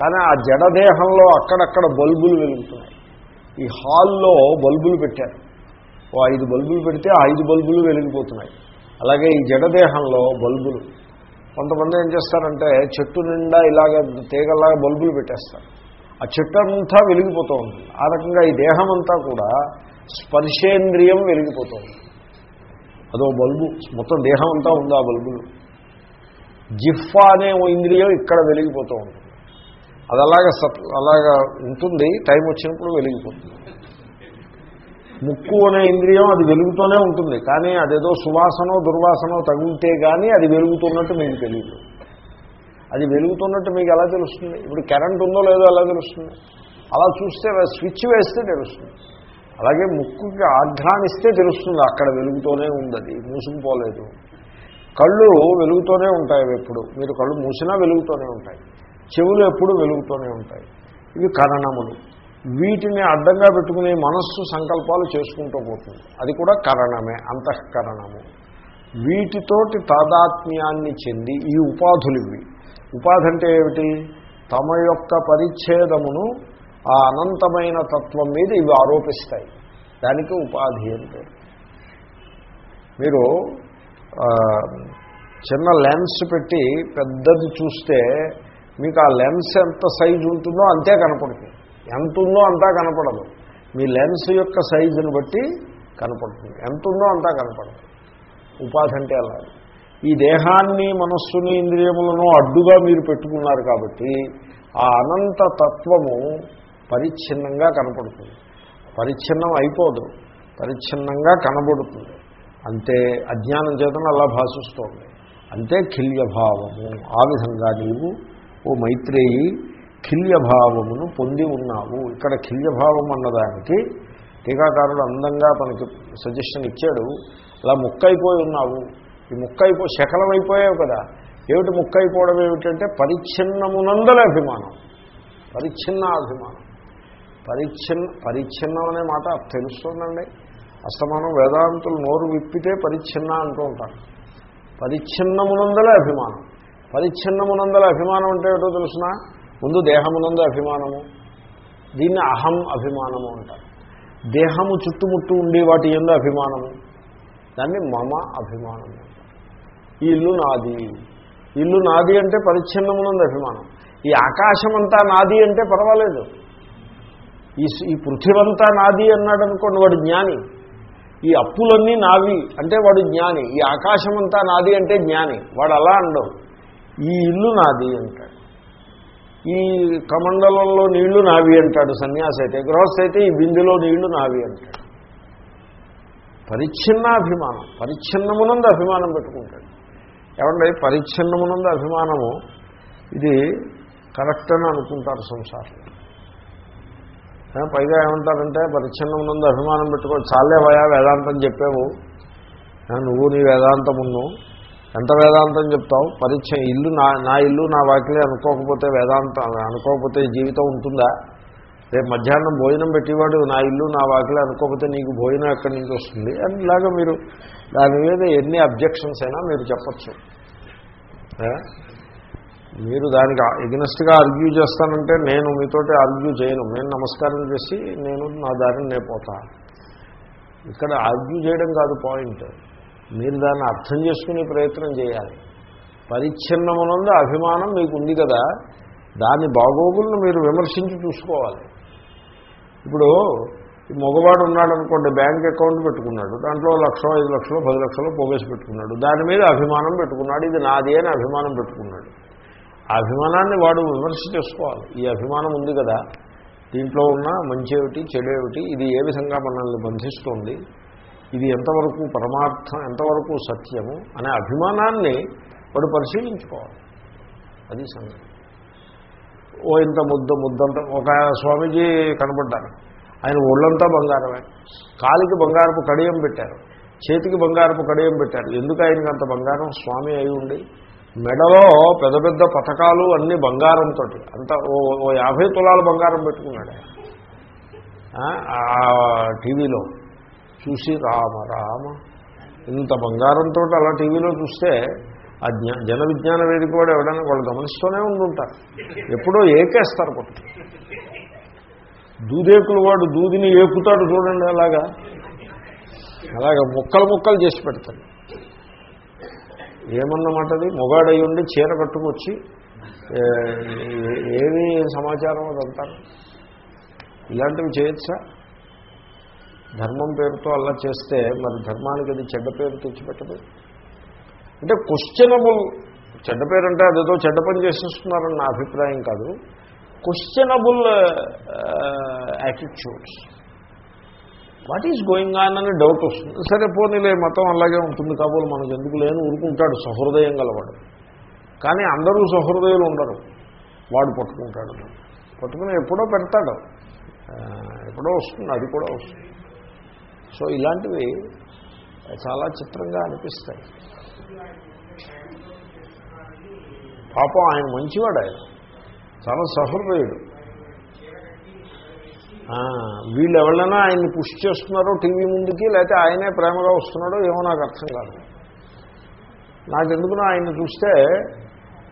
కానీ ఆ జడదేహంలో అక్కడక్కడ బల్బులు వెలుగుతున్నాయి. ఈ హాల్లో బల్బులు పెట్టారు. ఓ ఐదు బల్బులు పెడితే ఆ ఐదు బల్బులు వెలిగిపోతున్నాయి. అలాగే ఈ జడదేహంలో బల్బులు. కొంతమంది ఏం చేస్తారంటే చెట్టు నిండా ఇలాగ తీగలాగా బల్బులు పెట్టేస్తారు. ఆ చెట్టు అంతా వెలిగిపోతూ ఉంటుంది. ఆ రకంగా ఈ దేహం అంతా కూడా స్పర్శేంద్రియం వెలిగిపోతూ ఉంటుంది. అదో బల్బు. మొత్తం దేహం అంతా ఉంది ఆ బల్బులు. జిఫ్ఫా అనే ఇంద్రియం ఇక్కడ వెలిగిపోతూ ఉంటుంది. అది అలాగ సత్ అలాగా ఉంటుంది. టైం వచ్చినప్పుడు వెలిగిపోతుంది. ముక్కు అనే ఇంద్రియం అది వెలుగుతూనే ఉంటుంది. కానీ అదేదో సువాసనో దుర్వాసనో తగిలితే కానీ అది వెలుగుతున్నట్టు మీకు తెలియదు అది వెలుగుతున్నట్టు మీకు ఎలా తెలుస్తుంది? ఇప్పుడు కరెంట్ ఉందో లేదో ఎలా తెలుస్తుంది? అలా చూస్తే స్విచ్ వేస్తే తెలుస్తుంది. అలాగే ముక్కుకి ఆఘ్రానిస్తే తెలుస్తుంది అక్కడ వెలుగుతూనే ఉంది అది మూసుకుపోలేదు. కళ్ళు వెలుగుతూనే ఉంటాయి అవి ఎప్పుడు. మీరు కళ్ళు మూసినా వెలుగుతూనే ఉంటాయి. చెవులు ఎప్పుడు వెలుగుతూనే ఉంటాయి. ఇవి కరణములు వీటిని అడ్డంగా పెట్టుకునే మనస్సు సంకల్పాలు చేసుకుంటూ పోతుంది. అది కూడా కరణమే అంతఃకరణము. వీటితోటి తాదాత్మ్యాన్ని చెంది ఈ ఉపాధులు ఇవి ఉపాధి అంటే ఏమిటి? తమ యొక్క పరిచ్ఛేదమును ఆ అనంతమైన తత్వం మీద ఇవి ఆరోపిస్తాయి. దానికి ఉపాధి అంటే మీరు చిన్న లెన్స్ పెట్టి పెద్దది చూస్తే మీకు ఆ లెన్స్ ఎంత సైజు ఉంటుందో అంతే కనపడుతుంది. ఎంత ఉందో అంతా కనపడదు. మీ లెన్స్ యొక్క సైజుని బట్టి కనపడుతుంది. ఎంత ఉందో అంతా కనపడదు. ఉపాధి అంటే అలా. ఈ దేహాన్ని మనస్సుని ఇంద్రియములను అడ్డుగా మీరు పెట్టుకున్నారు కాబట్టి ఆ అనంత తత్వము పరిచ్ఛిన్నంగా కనపడుతుంది. పరిచ్ఛిన్నం అయిపోదు. పరిచ్ఛిన్నంగా కనబడుతుంది. అంతే అజ్ఞానం చేతన అలా భాషిస్తోంది. అంతే కిల్యభావము. ఆ విధంగా నీవు ఓ మైత్రేయి కిల్యభావమును పొంది ఉన్నావు ఇక్కడ కిల్యభావం అన్నదానికి టీకాకారుడు అందంగా మనకి సజెషన్ ఇచ్చాడు. అలా ముక్కైపోయి ఉన్నావు. ఈ ముక్కైపో శకలం అయిపోయావు కదా. ఏమిటి ముక్కైపోవడం ఏమిటంటే పరిచ్ఛిన్నమునందల అభిమానం. పరిచ్ఛిన్న అభిమానం. పరిచ్ఛిన్న పరిచ్ఛిన్నం అనే మాట తెలుస్తుందండి. అస్తమానం వేదాంతులు నోరు విప్పితే పరిచ్ఛిన్న అంటూ ఉంటారు. పరిచ్ఛిన్నమునందల అభిమానం. పరిచ్ఛిన్నమునందల అభిమానం అంటే ఏటో తెలుసిన? ముందు దేహమునందు అభిమానము దీన్ని అహం అభిమానము అంటారు. దేహము చుట్టుముట్టు ఉండి వాటి ఎందు అభిమానము దాన్ని మమ అభిమానము ఈ ఇల్లు నాది. ఇల్లు నాది అంటే పరిచ్ఛిన్నమునందు అభిమానం. ఈ ఆకాశం అంతా నాది అంటే పర్వాలేదు. ఈ ఈ పృథివంతా నాది అన్నాడు అనుకోండి వాడు జ్ఞాని. ఈ అప్పులన్నీ నావి అంటే వాడు జ్ఞాని. ఈ ఆకాశం అంతా నాది అంటే జ్ఞాని. వాడు అలా అండవు. ఈ ఇల్లు నాది అంటాడు. ఈ కమండలంలో నీళ్ళు నావి అంటాడు సన్యాసి అయితే గృహస్థ అయితే ఈ బిందులో నీళ్ళు నావి అంటాడు. పరిచ్ఛిన్నాభిమానం పరిచ్ఛిన్నమునందు అభిమానం పెట్టుకుంటాడు. ఏమంటే పరిచ్ఛిన్నమునందు అభిమానము ఇది కరెక్ట్ అని అనుకుంటారు సంసారం పైగా ఏమంటారంటే పరిచ్ఛిన్నమునందు అభిమానం పెట్టుకో చాలేవయా వేదాంతం చెప్పావు నువ్వు నీ వేదాంతం ఎంత వేదాంతం చెప్తావు? పరీక్ష ఇల్లు నా నా ఇల్లు నా వాకిలే అనుకోకపోతే వేదాంతం అనుకోకపోతే జీవితం ఉంటుందా? రేపు మధ్యాహ్నం భోజనం పెట్టేవాడు నా ఇల్లు నా వాకిలే అనుకోకపోతే నీకు భోజనం ఎక్కడి నుంచి వస్తుంది? అని ఇలాగా మీరు దాని మీద ఎన్ని అబ్జెక్షన్స్ అయినా మీరు చెప్పచ్చు. మీరు దానికి ఎగ్నెస్ట్గా ఆర్గ్యూ చేస్తానంటే నేను మీతోటి ఆర్గ్యూ చేయను. నేను నమస్కారం చేసి నేను నా దారిని నేపోతా ఇక్కడ ఆర్గ్యూ చేయడం కాదు పాయింట్. మీరు దాన్ని అర్థం చేసుకునే ప్రయత్నం చేయాలి. పరిచ్ఛిన్నమునందు అభిమానం మీకు ఉంది కదా దాని బాగోగులను మీరు విమర్శించి చూసుకోవాలి. ఇప్పుడు మగవాడు ఉన్నాడు అనుకోండి బ్యాంక్ అకౌంట్ పెట్టుకున్నాడు దాంట్లో లక్ష ఐదు లక్షలు పది లక్షలు పోగేసి పెట్టుకున్నాడు దాని మీద అభిమానం పెట్టుకున్నాడు ఇది నాది అని అభిమానం పెట్టుకున్నాడు. ఆ అభిమానాన్ని వాడు విమర్శ చేసుకోవాలి. ఈ అభిమానం ఉంది కదా దీంట్లో ఉన్న మంచి ఏమిటి చెడు ఏమిటి ఇది ఏ విధంగా మనల్ని బంధిస్తుంది ఇది ఎంతవరకు పరమార్థం ఎంతవరకు సత్యము అనే అభిమానాన్ని వాడు పరిశీలించుకోవాలి. అది సంగతి. ఓ ఇంత ముద్ద ముద్దంత ఒక స్వామీజీ కనబడ్డారు. ఆయన ఒళ్ళంతా బంగారమే. కాలికి బంగారపు కడియం పెట్టారు. చేతికి బంగారపు కడియం పెట్టారు. ఎందుకు ఆయనకి అంత బంగారం? స్వామి అయి ఉండి. మెడలో పెద్ద పెద్ద పథకాలు అన్నీ బంగారంతో అంత ఓ యాభై తులాల బంగారం పెట్టుకున్నాడు టీవీలో. చూసి రామ రామ. ఇంత బంగారంతో అలా టీవీలో చూస్తే ఆ జ్ఞా జన విజ్ఞాన వేదిక వాడు ఎవడైనా వాళ్ళు గమనిస్తూనే ఉండుంటారు. ఎప్పుడో ఏకేస్తారు కొట్టు దూదేకులు వాడు దూదిని ఏకుతాడు చూడండి అలాగా. అలాగా ముక్కలు ముక్కలు చేసి పెడతాడు ఏమన్నమాటది? మొగాడై ఉండి చీర కట్టుకొచ్చి ఏమి సమాచారం అదంటారు ఇలాంటివి చేయొచ్చా? ధర్మం పేరుతో అలా చేస్తే మరి ధర్మానికి అది చెడ్డ పేరు తెచ్చిపెట్టదు? అంటే క్వశ్చనబుల్ చెడ్డ పేరు అంటే అదేదో చెడ్డ పని చేసేస్తున్నారని నా అభిప్రాయం కాదు. Questionable attitudes what is going on అని డౌట్ వస్తుంది. సరే పోనీలే మతం అలాగే ఉంటుంది కాబోలు మనకు ఎందుకు లేని ఊరుకుంటాడు సహృదయం గలవాడు. కానీ అందరూ సహృదయులు ఉండరు. వాడు పట్టుకుంటాడు. పట్టుకుని ఎప్పుడో పెడతాడు. Uh, ఎప్పుడో వస్తుంది అది కూడా వస్తుంది. సో ఇలాంటివి చాలా చిత్రంగా అనిపిస్తాయి. పాపం ఆయన మంచివాడు ఆయన. చాలా సహృదయుడు. వీళ్ళు ఎవరైనా ఆయన్ని పుష్ చేస్తున్నారో టీవీ ముందుకి లేకపోతే ఆయనే ప్రేమగా వస్తున్నాడో ఏమో నాకు అర్థం కాదు. నాకెందుకునో ఆయన చూస్తే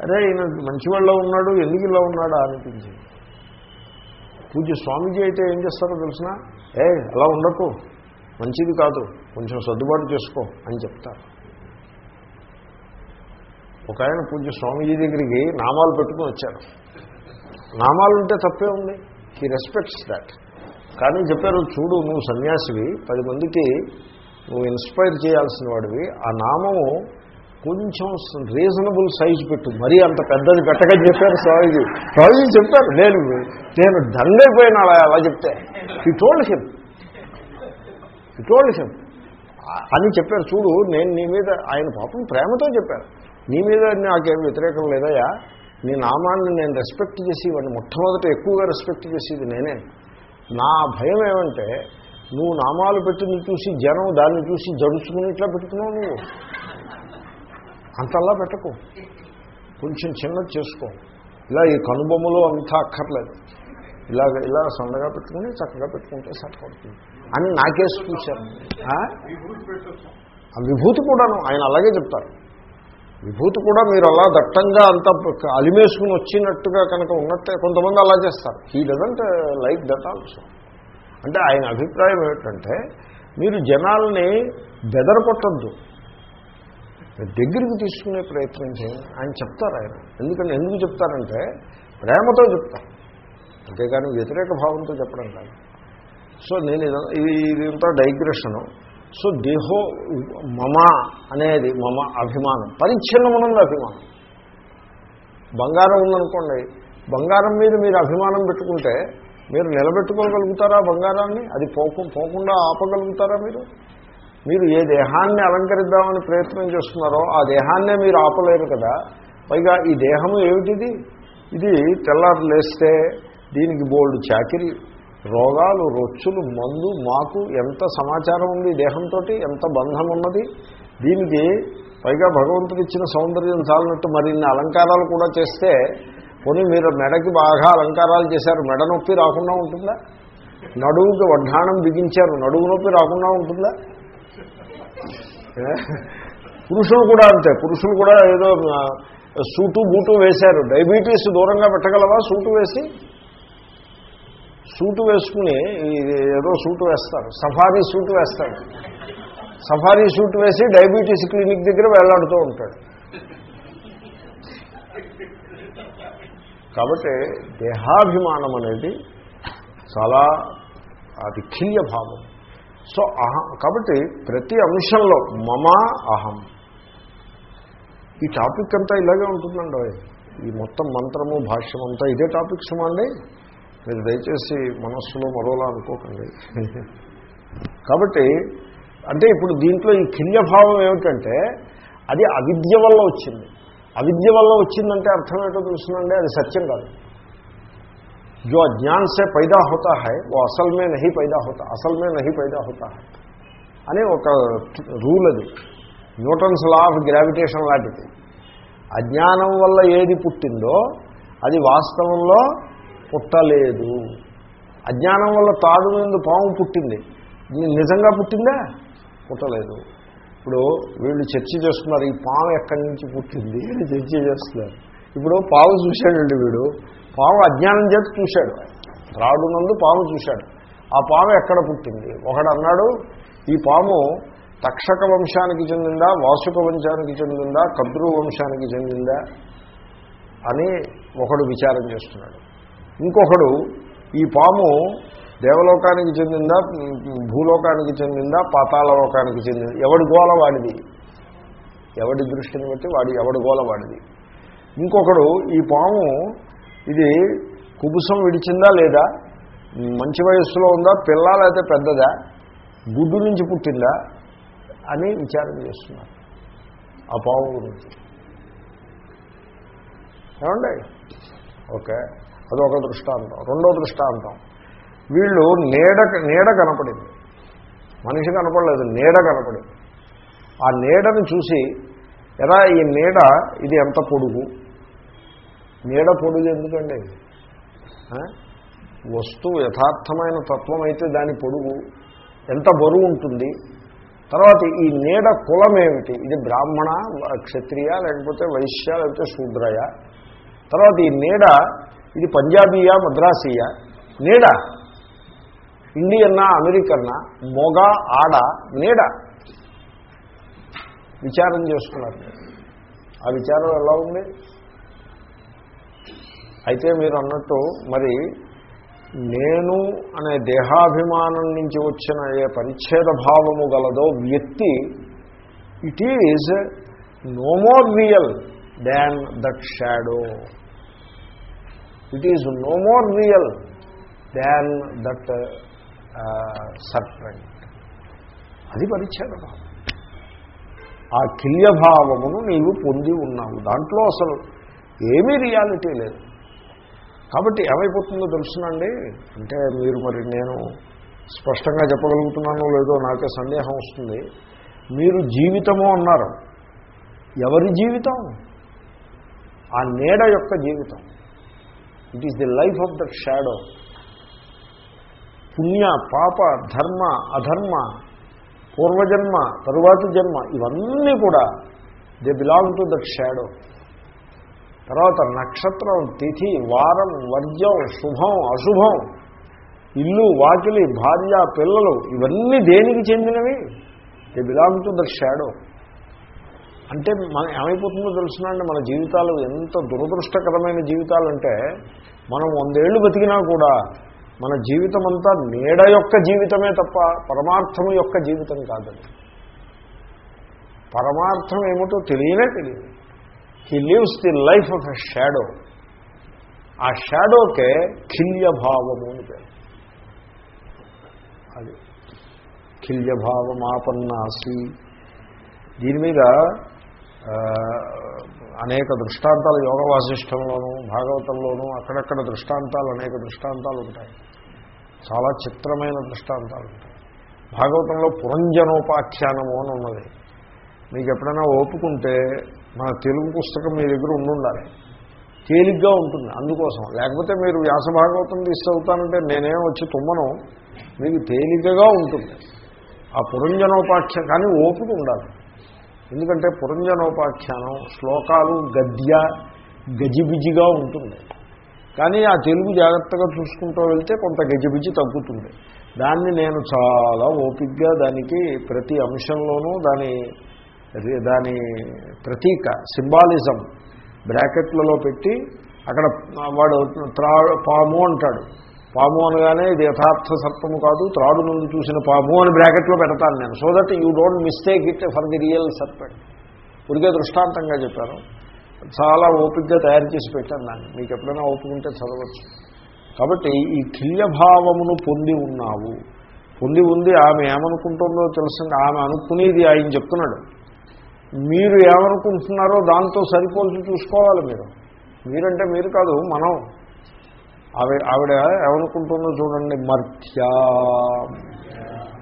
అరే ఈయన మంచివాళ్ళలో ఉన్నాడు ఎందుకు ఇలా ఉన్నాడా అనిపించింది. పూజ స్వామీజీ అయితే ఏం చేస్తారో తెలిసిన? ఏ అలా ఉండకు. మంచిది కాదు కొంచెం సర్దుబాటు చేసుకో అని చెప్తారు ఒక ఆయన పూజ స్వామీజీ దగ్గరికి నామాలు పెట్టుకుని వచ్చారు. నామాలు ఉంటే తప్పే ఉంది. హీ రెస్పెక్ట్స్ దాట్ కానీ చెప్పారు చూడు నువ్వు సన్యాసివి పది మందికి నువ్వు ఇన్స్పైర్ చేయాల్సిన వాడివి. ఆ నామము కొంచెం రీజనబుల్ సైజు పెట్టు. మరీ అంత పెద్దది పెట్టకని చెప్పారు స్వామీజీ. స్వామీజీ చెప్పారు నేను నేను దండైపోయినా అలా అలా చెప్తే. ఈ టోల్డ్ హిమ్ టోల్డ్ హిమ్ అని చెప్పారు. చూడు నేను నీ మీద ఆయన పాపం ప్రేమతో చెప్పారు. నీ మీద నాకేం వ్యతిరేకం లేదయా నీ నామాన్ని నేను రెస్పెక్ట్ చేసి వాడిని మొట్టమొదట ఎక్కువగా రెస్పెక్ట్ చేసేది నేనే. నా భయం ఏమంటే నువ్వు నామాలు పెట్టింది చూసి జనం దాన్ని చూసి జడుచుకుని ఇట్లా పెట్టుకున్నావు నువ్వు. అంతలా పెట్టకు. కొంచెం చిన్నది చేసుకో. ఇలా ఈ కనుబొమ్మలో అంతా అక్కర్లేదు. ఇలాగ ఇలా సన్నగా పెట్టుకుని చక్కగా పెట్టుకుంటే సరిపడుతుంది. అని నాకేసి చూశారు విభూతి కూడాను ఆయన అలాగే చెప్తారు. విభూతి కూడా మీరు అలా దట్టంగా అంత అలిమేసుకుని వచ్చినట్టుగా కనుక ఉన్నట్టే కొంతమంది అలా చేస్తారు. ఈ డజంట్ లైక్ దట్ ఆల్సో అంటే ఆయన అభిప్రాయం ఏమిటంటే మీరు జనాల్ని బెదరకొట్టద్దు దగ్గరికి తీసుకునే ప్రయత్నం చేయండి ఆయన చెప్తారు ఆయన. ఎందుకంటే ఎందుకు చెప్తారంటే ప్రేమతో చెప్తారు. అంతేగాని వ్యతిరేక భావంతో చెప్పడం కాదు. సో నేను ఇది ఇది ఇదంతా డైగ్రెషను సో దేహో మమ అనేది మమ అభిమానం. పరిచ్ఛిన్నమునందు అభిమానం. బంగారం ఉందనుకోండి. బంగారం మీద మీరు అభిమానం పెట్టుకుంటే మీరు నిలబెట్టుకోగలుగుతారా బంగారాన్ని? అది పోకు పోకుండా ఆపగలుగుతారా మీరు? మీరు ఏ దేహాన్ని అలంకరిద్దామని ప్రయత్నం చేస్తున్నారో ఆ దేహాన్నే మీరు ఆపలేరు కదా. పైగా ఈ దేహము ఏమిటిది? ఇది తెల్లారు లేస్తే దీనికి బోల్డ్ చాకిరి. రోగాలు రొచ్చులు మందు మాకు ఎంత సమాచారం ఉంది దేహంతో ఎంత బంధం ఉన్నది? దీనికి పైగా భగవంతుడు ఇచ్చిన సౌందర్యం చాలినట్టు మరిన్ని అలంకారాలు కూడా చేస్తే పోనీ మీరు మెడకి బాగా అలంకారాలు చేశారు మెడ నొప్పి రాకుండా ఉంటుందా? నడువుకి వడ్డాణం బిగించారు నడువు నొప్పి రాకుండా ఉంటుందా? పురుషులు కూడా అంతే పురుషులు కూడా ఏదో సూటు బూటు వేశారు. డయాబెటీస్ దూరంగా పెట్టగలవా? సూటు వేసి? సూటు వేసుకుని ఏదో సూటు వేస్తారు. సఫారీ సూటు వేస్తాడు సఫారీ సూట్ వేసి డయాబెటీస్ క్లినిక్ దగ్గర వేలాడుతూ ఉంటాడు. కాబట్టి దేహాభిమానం అనేది చాలా అది కిల్య భావం. సో అహం కాబట్టి ప్రతి అంశంలో మమ అహం. ఈ టాపిక్ అంతా ఇలాగే ఉంటుందండి ఈ మొత్తం మంత్రము భాష్యం అంతా ఇదే మా అండి మీరు దయచేసి మనస్సులో మరోలా అనుకోకండి కాబట్టి అంటే ఇప్పుడు దీంట్లో ఈ కిల్యభావం ఏమిటంటే అది అవిద్య వల్ల వచ్చింది అవిద్య వల్ల వచ్చిందంటే అర్థం ఏంటో తెలుస్తుందండి అది సత్యం కాదు जो अज्ञान से पैदा होता है वो असल में नहीं पैदा होता असल में नहीं पैदा होता है అనే ఒక రూల్ అది న్యూటన్స్ లా ఆఫ్ గ్రావిటేషన్ లాంటిది అజ్ఞానం వల్ల ఏది పుట్టిందో అది వాస్తవంలో పుట్టలేదు. అజ్ఞానం వల్ల తాడు మీద పాము పుట్టింది. నిజంగా పుట్టిందా? పుట్టలేదు. ఇప్పుడు వీళ్ళు చర్చ చేస్తున్నారు ఈ పాము ఎక్కడి నుంచి పుట్టింది అని చర్చ చేస్తున్నారు. ఇప్పుడు పాము చూశాడండి వీడు. పాము అజ్ఞానం చేత చూశాడు. రాడు నందు పాము చూశాడు. ఆ పాము ఎక్కడ పుట్టింది? ఒకడు అన్నాడు ఈ పాము తక్షక వంశానికి చెందిందా వాసుక వంశానికి చెందిందా కద్రు వంశానికి చెందిందా అని ఒకడు విచారం చేస్తున్నాడు. ఇంకొకడు ఈ పాము దేవలోకానికి చెందిందా భూలోకానికి చెందిందా పాతాళ లోకానికి చెందిందా? ఎవడి గోల వాడిది? ఎవడి దృష్టిని బట్టి వాడి ఎవడి గోల వాడిది? ఇంకొకడు ఈ పాము ఇది కుబుసం విడిచిందా లేదా? మంచి వయస్సులో ఉందా? పిల్ల లేకపోతే పెద్దదా? గుడ్డు నుంచి పుట్టిందా? అని విచారం చేస్తున్నారు. ఆ పాము గురించి. ఏమండి? ఓకే. అదొక దృష్టాంతం. రెండో దృష్టాంతం. వీళ్ళు నీడ నీడ కనపడింది. మనిషి కనపడలేదు నీడ కనపడింది. ఆ నీడను చూసి ఎలా ఈ నీడ ఇది ఎంత పొడుగు? నీడ పొడుగు ఎందుకండి? వస్తువు యథార్థమైన తత్వం అయితే దాని పొడుగు. ఎంత బరువు ఉంటుంది? తర్వాత ఈ నీడ కులం ఏమిటి? ఇది బ్రాహ్మణ క్షత్రియ లేకపోతే వైశ్య లేకపోతే శూద్రయ. తర్వాత ఈ నీడ ఇది పంజాబీయా మద్రాసీయా? నీడ. ఇండియన్నా అమెరికన్నా మొగ ఆడ నీడ. విచారం చేసుకున్నారు. ఆ విచారం ఎలా ఉంది? అయితే మీరు అన్నట్టు మరి నేను అనే దేహాభిమానం నుంచి వచ్చిన ఏ పరిచ్ఛేద భావము గలదో వ్యక్తి it is no more real than that shadow it is no more real than that serpent అది పరిచ్ఛేదం. ఆ కిల్యభావమును నీవు పొంది ఉన్నావు. దాంట్లో అసలు ఏమీ రియాలిటీ లేదు. కాబట్టి ఏమైపోతుందో తెలుసునండి? అంటే మీరు మరి నేను స్పష్టంగా చెప్పగలుగుతున్నానో లేదో నాకే సందేహం వస్తుంది. మీరు జీవితము అన్నారు. ఎవరి జీవితం? ఆ నీడ యొక్క జీవితం. It is the life of that shadow పుణ్య పాప ధర్మ అధర్మ పూర్వజన్మ తరువాతి జన్మ ఇవన్నీ కూడా they belong to that shadow తర్వాత నక్షత్రం తిథి వారం వర్జం శుభం అశుభం ఇల్లు వాకిలి భార్య పిల్లలు ఇవన్నీ దేనికి చెందినవి they belong to that shadow అంటే మన ఏమైపోతుందో తెలుసునండి మన జీవితాలు ఎంత దురదృష్టకరమైన జీవితాలు అంటే మనం వందేళ్ళు బతికినా కూడా మన జీవితం అంతా నీడ యొక్క జీవితమే తప్ప పరమార్థము యొక్క జీవితం కాదండి. పరమార్థం ఏమిటో తెలియనే తెలియదు. He lives the life of a shadow ఆ షాడోకే కిల్యభావము అని పేరు. అది. కిల్యభావమాపన్నాసి దీని మీద అనేక దృష్టాంతాలు యోగ వాసిష్టంలోనూ భాగవతంలోనూ అక్కడక్కడ దృష్టాంతాలు అనేక దృష్టాంతాలు ఉంటాయి. చాలా చిత్రమైన దృష్టాంతాలు ఉంటాయి. భాగవతంలో పురంజనోపాఖ్యానము అని ఉన్నది. మీకు ఎప్పుడైనా ఓపుకుంటే మన తెలుగు పుస్తకం మీ దగ్గర ఉండాలి తేలిగ్గా ఉంటుంది అందుకోసం. లేకపోతే మీరు వ్యాస భాగవతం తీసుకెళ్తానంటే చదువుతానంటే నేనేం వచ్చి తుమ్మను మీకు తేలికగా ఉంటుంది. ఆ పురంజనోపాఖ్యానం కానీ ఓపిక ఉండాలి ఎందుకంటే పురంజనోపాఖ్యానం శ్లోకాలు గద్య గజిబిజిగా ఉంటుంది. కానీ ఆ తెలుగు జాగ్రత్తగా చూసుకుంటూ వెళ్తే కొంత గజిబిజి తగ్గుతుంది. దాన్ని నేను చాలా ఓపిక్గా దానికి ప్రతి అంశంలోనూ దాని దాని ప్రతీక సింబాలిజం బ్రాకెట్లలో పెట్టి అక్కడ వాడు త్రా పాము అంటాడు. పాము అనగానే ఇది యథార్థ సర్పము కాదు. త్రాడు నుండి చూసిన పాము అని బ్రాకెట్లో పెడతాను నేను. So that you don't mistake it for the real serpent ఉడికే దృష్టాంతంగా చెప్పాను. చాలా ఓపిక్గా తయారు చేసి పెట్టాను దాన్ని. మీకు ఎప్పుడైనా ఓపిక ఉంటే చదవచ్చు. కాబట్టి ఈ కిల్యభావమును పొంది ఉన్నావు. పొంది ఉంది ఆమె ఏమనుకుంటుందో తెలుసు ఆమె అనుకునేది ఆయన చెప్తున్నాడు. మీరు ఏమనుకుంటున్నారో దాంతో సరిపోల్చి చూసుకోవాలి మీరు. మీరంటే మీరు కాదు మనం. ఆవిడ ఆవిడ ఏమనుకుంటుందో చూడండి. మర్త్యా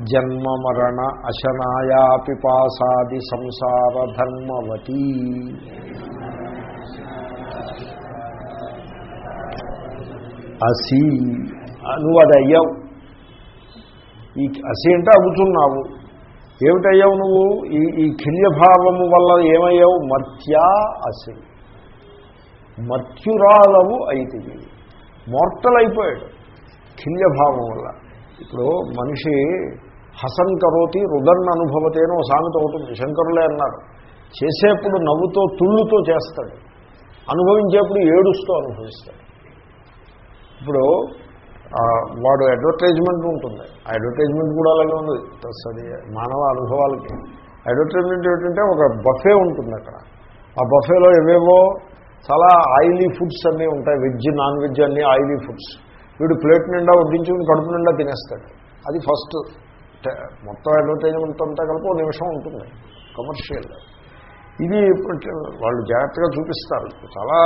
జన్మ మరణ అశనాయా పిపాసాది సంసార ధర్మవతి. అసి. నువ్వు అది అయ్యావు. ఈ అసి అంటే అగుతున్నావు. ఏమిటయ్యావు నువ్వు? ఈ ఈ కిల్యభావము వల్ల ఏమయ్యావు? మర్త్యా అసి. మర్త్యురాలవు అయితివి. మోర్టల్ అయిపోయాడు. కిల్యభావం వల్ల. ఇప్పుడు మనిషి హసన్ కరోతి రుదన్ అనుభవతే అని సామెత అవుతుంది శంకరులే అన్నారు. చేసేప్పుడు నవ్వుతో తుళ్ళుతో చేస్తాడు. అనుభవించేప్పుడు ఏడుస్తూ అనుభవిస్తాడు. ఇప్పుడు వాడు అడ్వర్టైజ్మెంట్ ఉంటుంది. ఆ అడ్వర్టైజ్మెంట్ కూడా అలాగే ఉంది. అది మానవ అనుభవాలకి. అడ్వర్టైజ్మెంట్ ఏంటంటే ఒక బఫే ఉంటుంది అక్కడ. ఆ బఫేలో ఏవేవో చాలా ఆయిలీ ఫుడ్స్ అన్నీ ఉంటాయి. వెజ్ నాన్ వెజ్ అన్నీ ఆయిలీ ఫుడ్స్ వీడు ప్లేట్ నిండా వడ్డించుకుని కడుపు నిండా తినేస్తాడు. అది ఫస్ట్ మొత్తం అడ్వర్టైజ్మెంట్ అంతా కలిపి నిమిషం ఉంటుంది. కమర్షియల్ ఇది వాళ్ళు జాగ్రత్తగా చూపిస్తారు. చాలా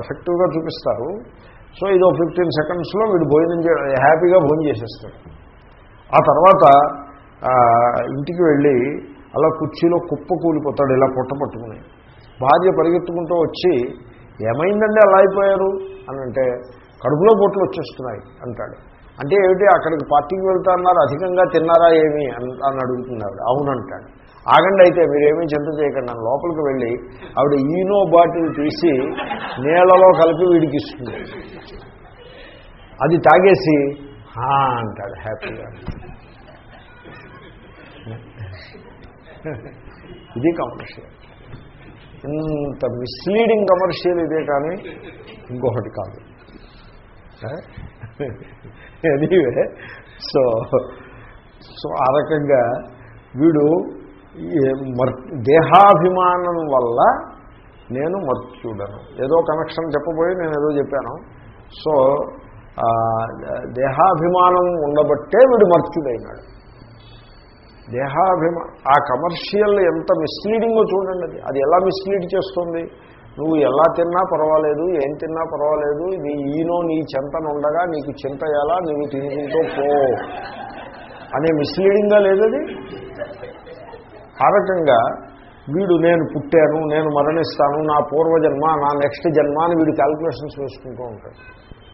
ఎఫెక్టివ్గా చూపిస్తారు. సో ఇదో ఫిఫ్టీన్ సెకండ్స్లో వీడు భోజనం చే హ్యాపీగా భోజనం చేసేస్తాడు. ఆ తర్వాత ఇంటికి వెళ్ళి అలా కుర్చీలో కుప్ప కూలిపోతాడు. ఇలా పొట్ట పట్టుకుని. భార్య పరిగెత్తుకుంటూ వచ్చి ఏమైందండి అలా అయిపోయారు? అని అంటే కడుపులో బొట్లు వచ్చేస్తున్నాయి అంటాడు. అంటే ఏమిటి అక్కడికి పార్టీకి వెళ్తా అన్నారు అధికంగా తిన్నారా ఏమి? అని అని అడుగుతున్నారు. అవునంటాడు. ఆగండి అయితే మీరేమీ చింత చేయకండి నన్ను లోపలికి వెళ్ళి ఆవిడ ఈనో బాటిల్ తీసి నీళ్ళలో కలిపి వీడికి ఇస్తుంది. అది తాగేసి "హా" అంటాడు హ్యాపీగా. ఇది కమర్షియల్ ఇంత మిస్లీడింగ్ కమర్షియల్ ఇదే కానీ ఇంకొకటి కాదు. ఎనీవే సో సో ఆ రకంగా వీడు దేహాభిమానం వల్ల నేను మర్చుడను ఏదో కనెక్షన్ చెప్పబోయి నేను ఏదో చెప్పాను. సో దేహాభిమానం ఉండబట్టే వీడు మర్చుడైనాడు దేహాభిమా ఆ కమర్షియల్ ఎంత మిస్లీడింగో చూడండి అది. అది ఎలా మిస్లీడ్ చేస్తుంది? నువ్వు ఎలా తిన్నా పర్వాలేదు ఏం తిన్నా పర్వాలేదు నీ ఈనో నీ చింతన ఉండగా నీకు చింత ఎలా నువ్వు తినుకుంటూ పో అనే మిస్లీడింగ్గా లేదది? ఆ రకంగా వీడు నేను పుట్టాను నేను మరణిస్తాను నా పూర్వజన్మ నా నెక్స్ట్ జన్మ అని వీడు క్యాల్కులేషన్స్ వేసుకుంటూ ఉంటాడు.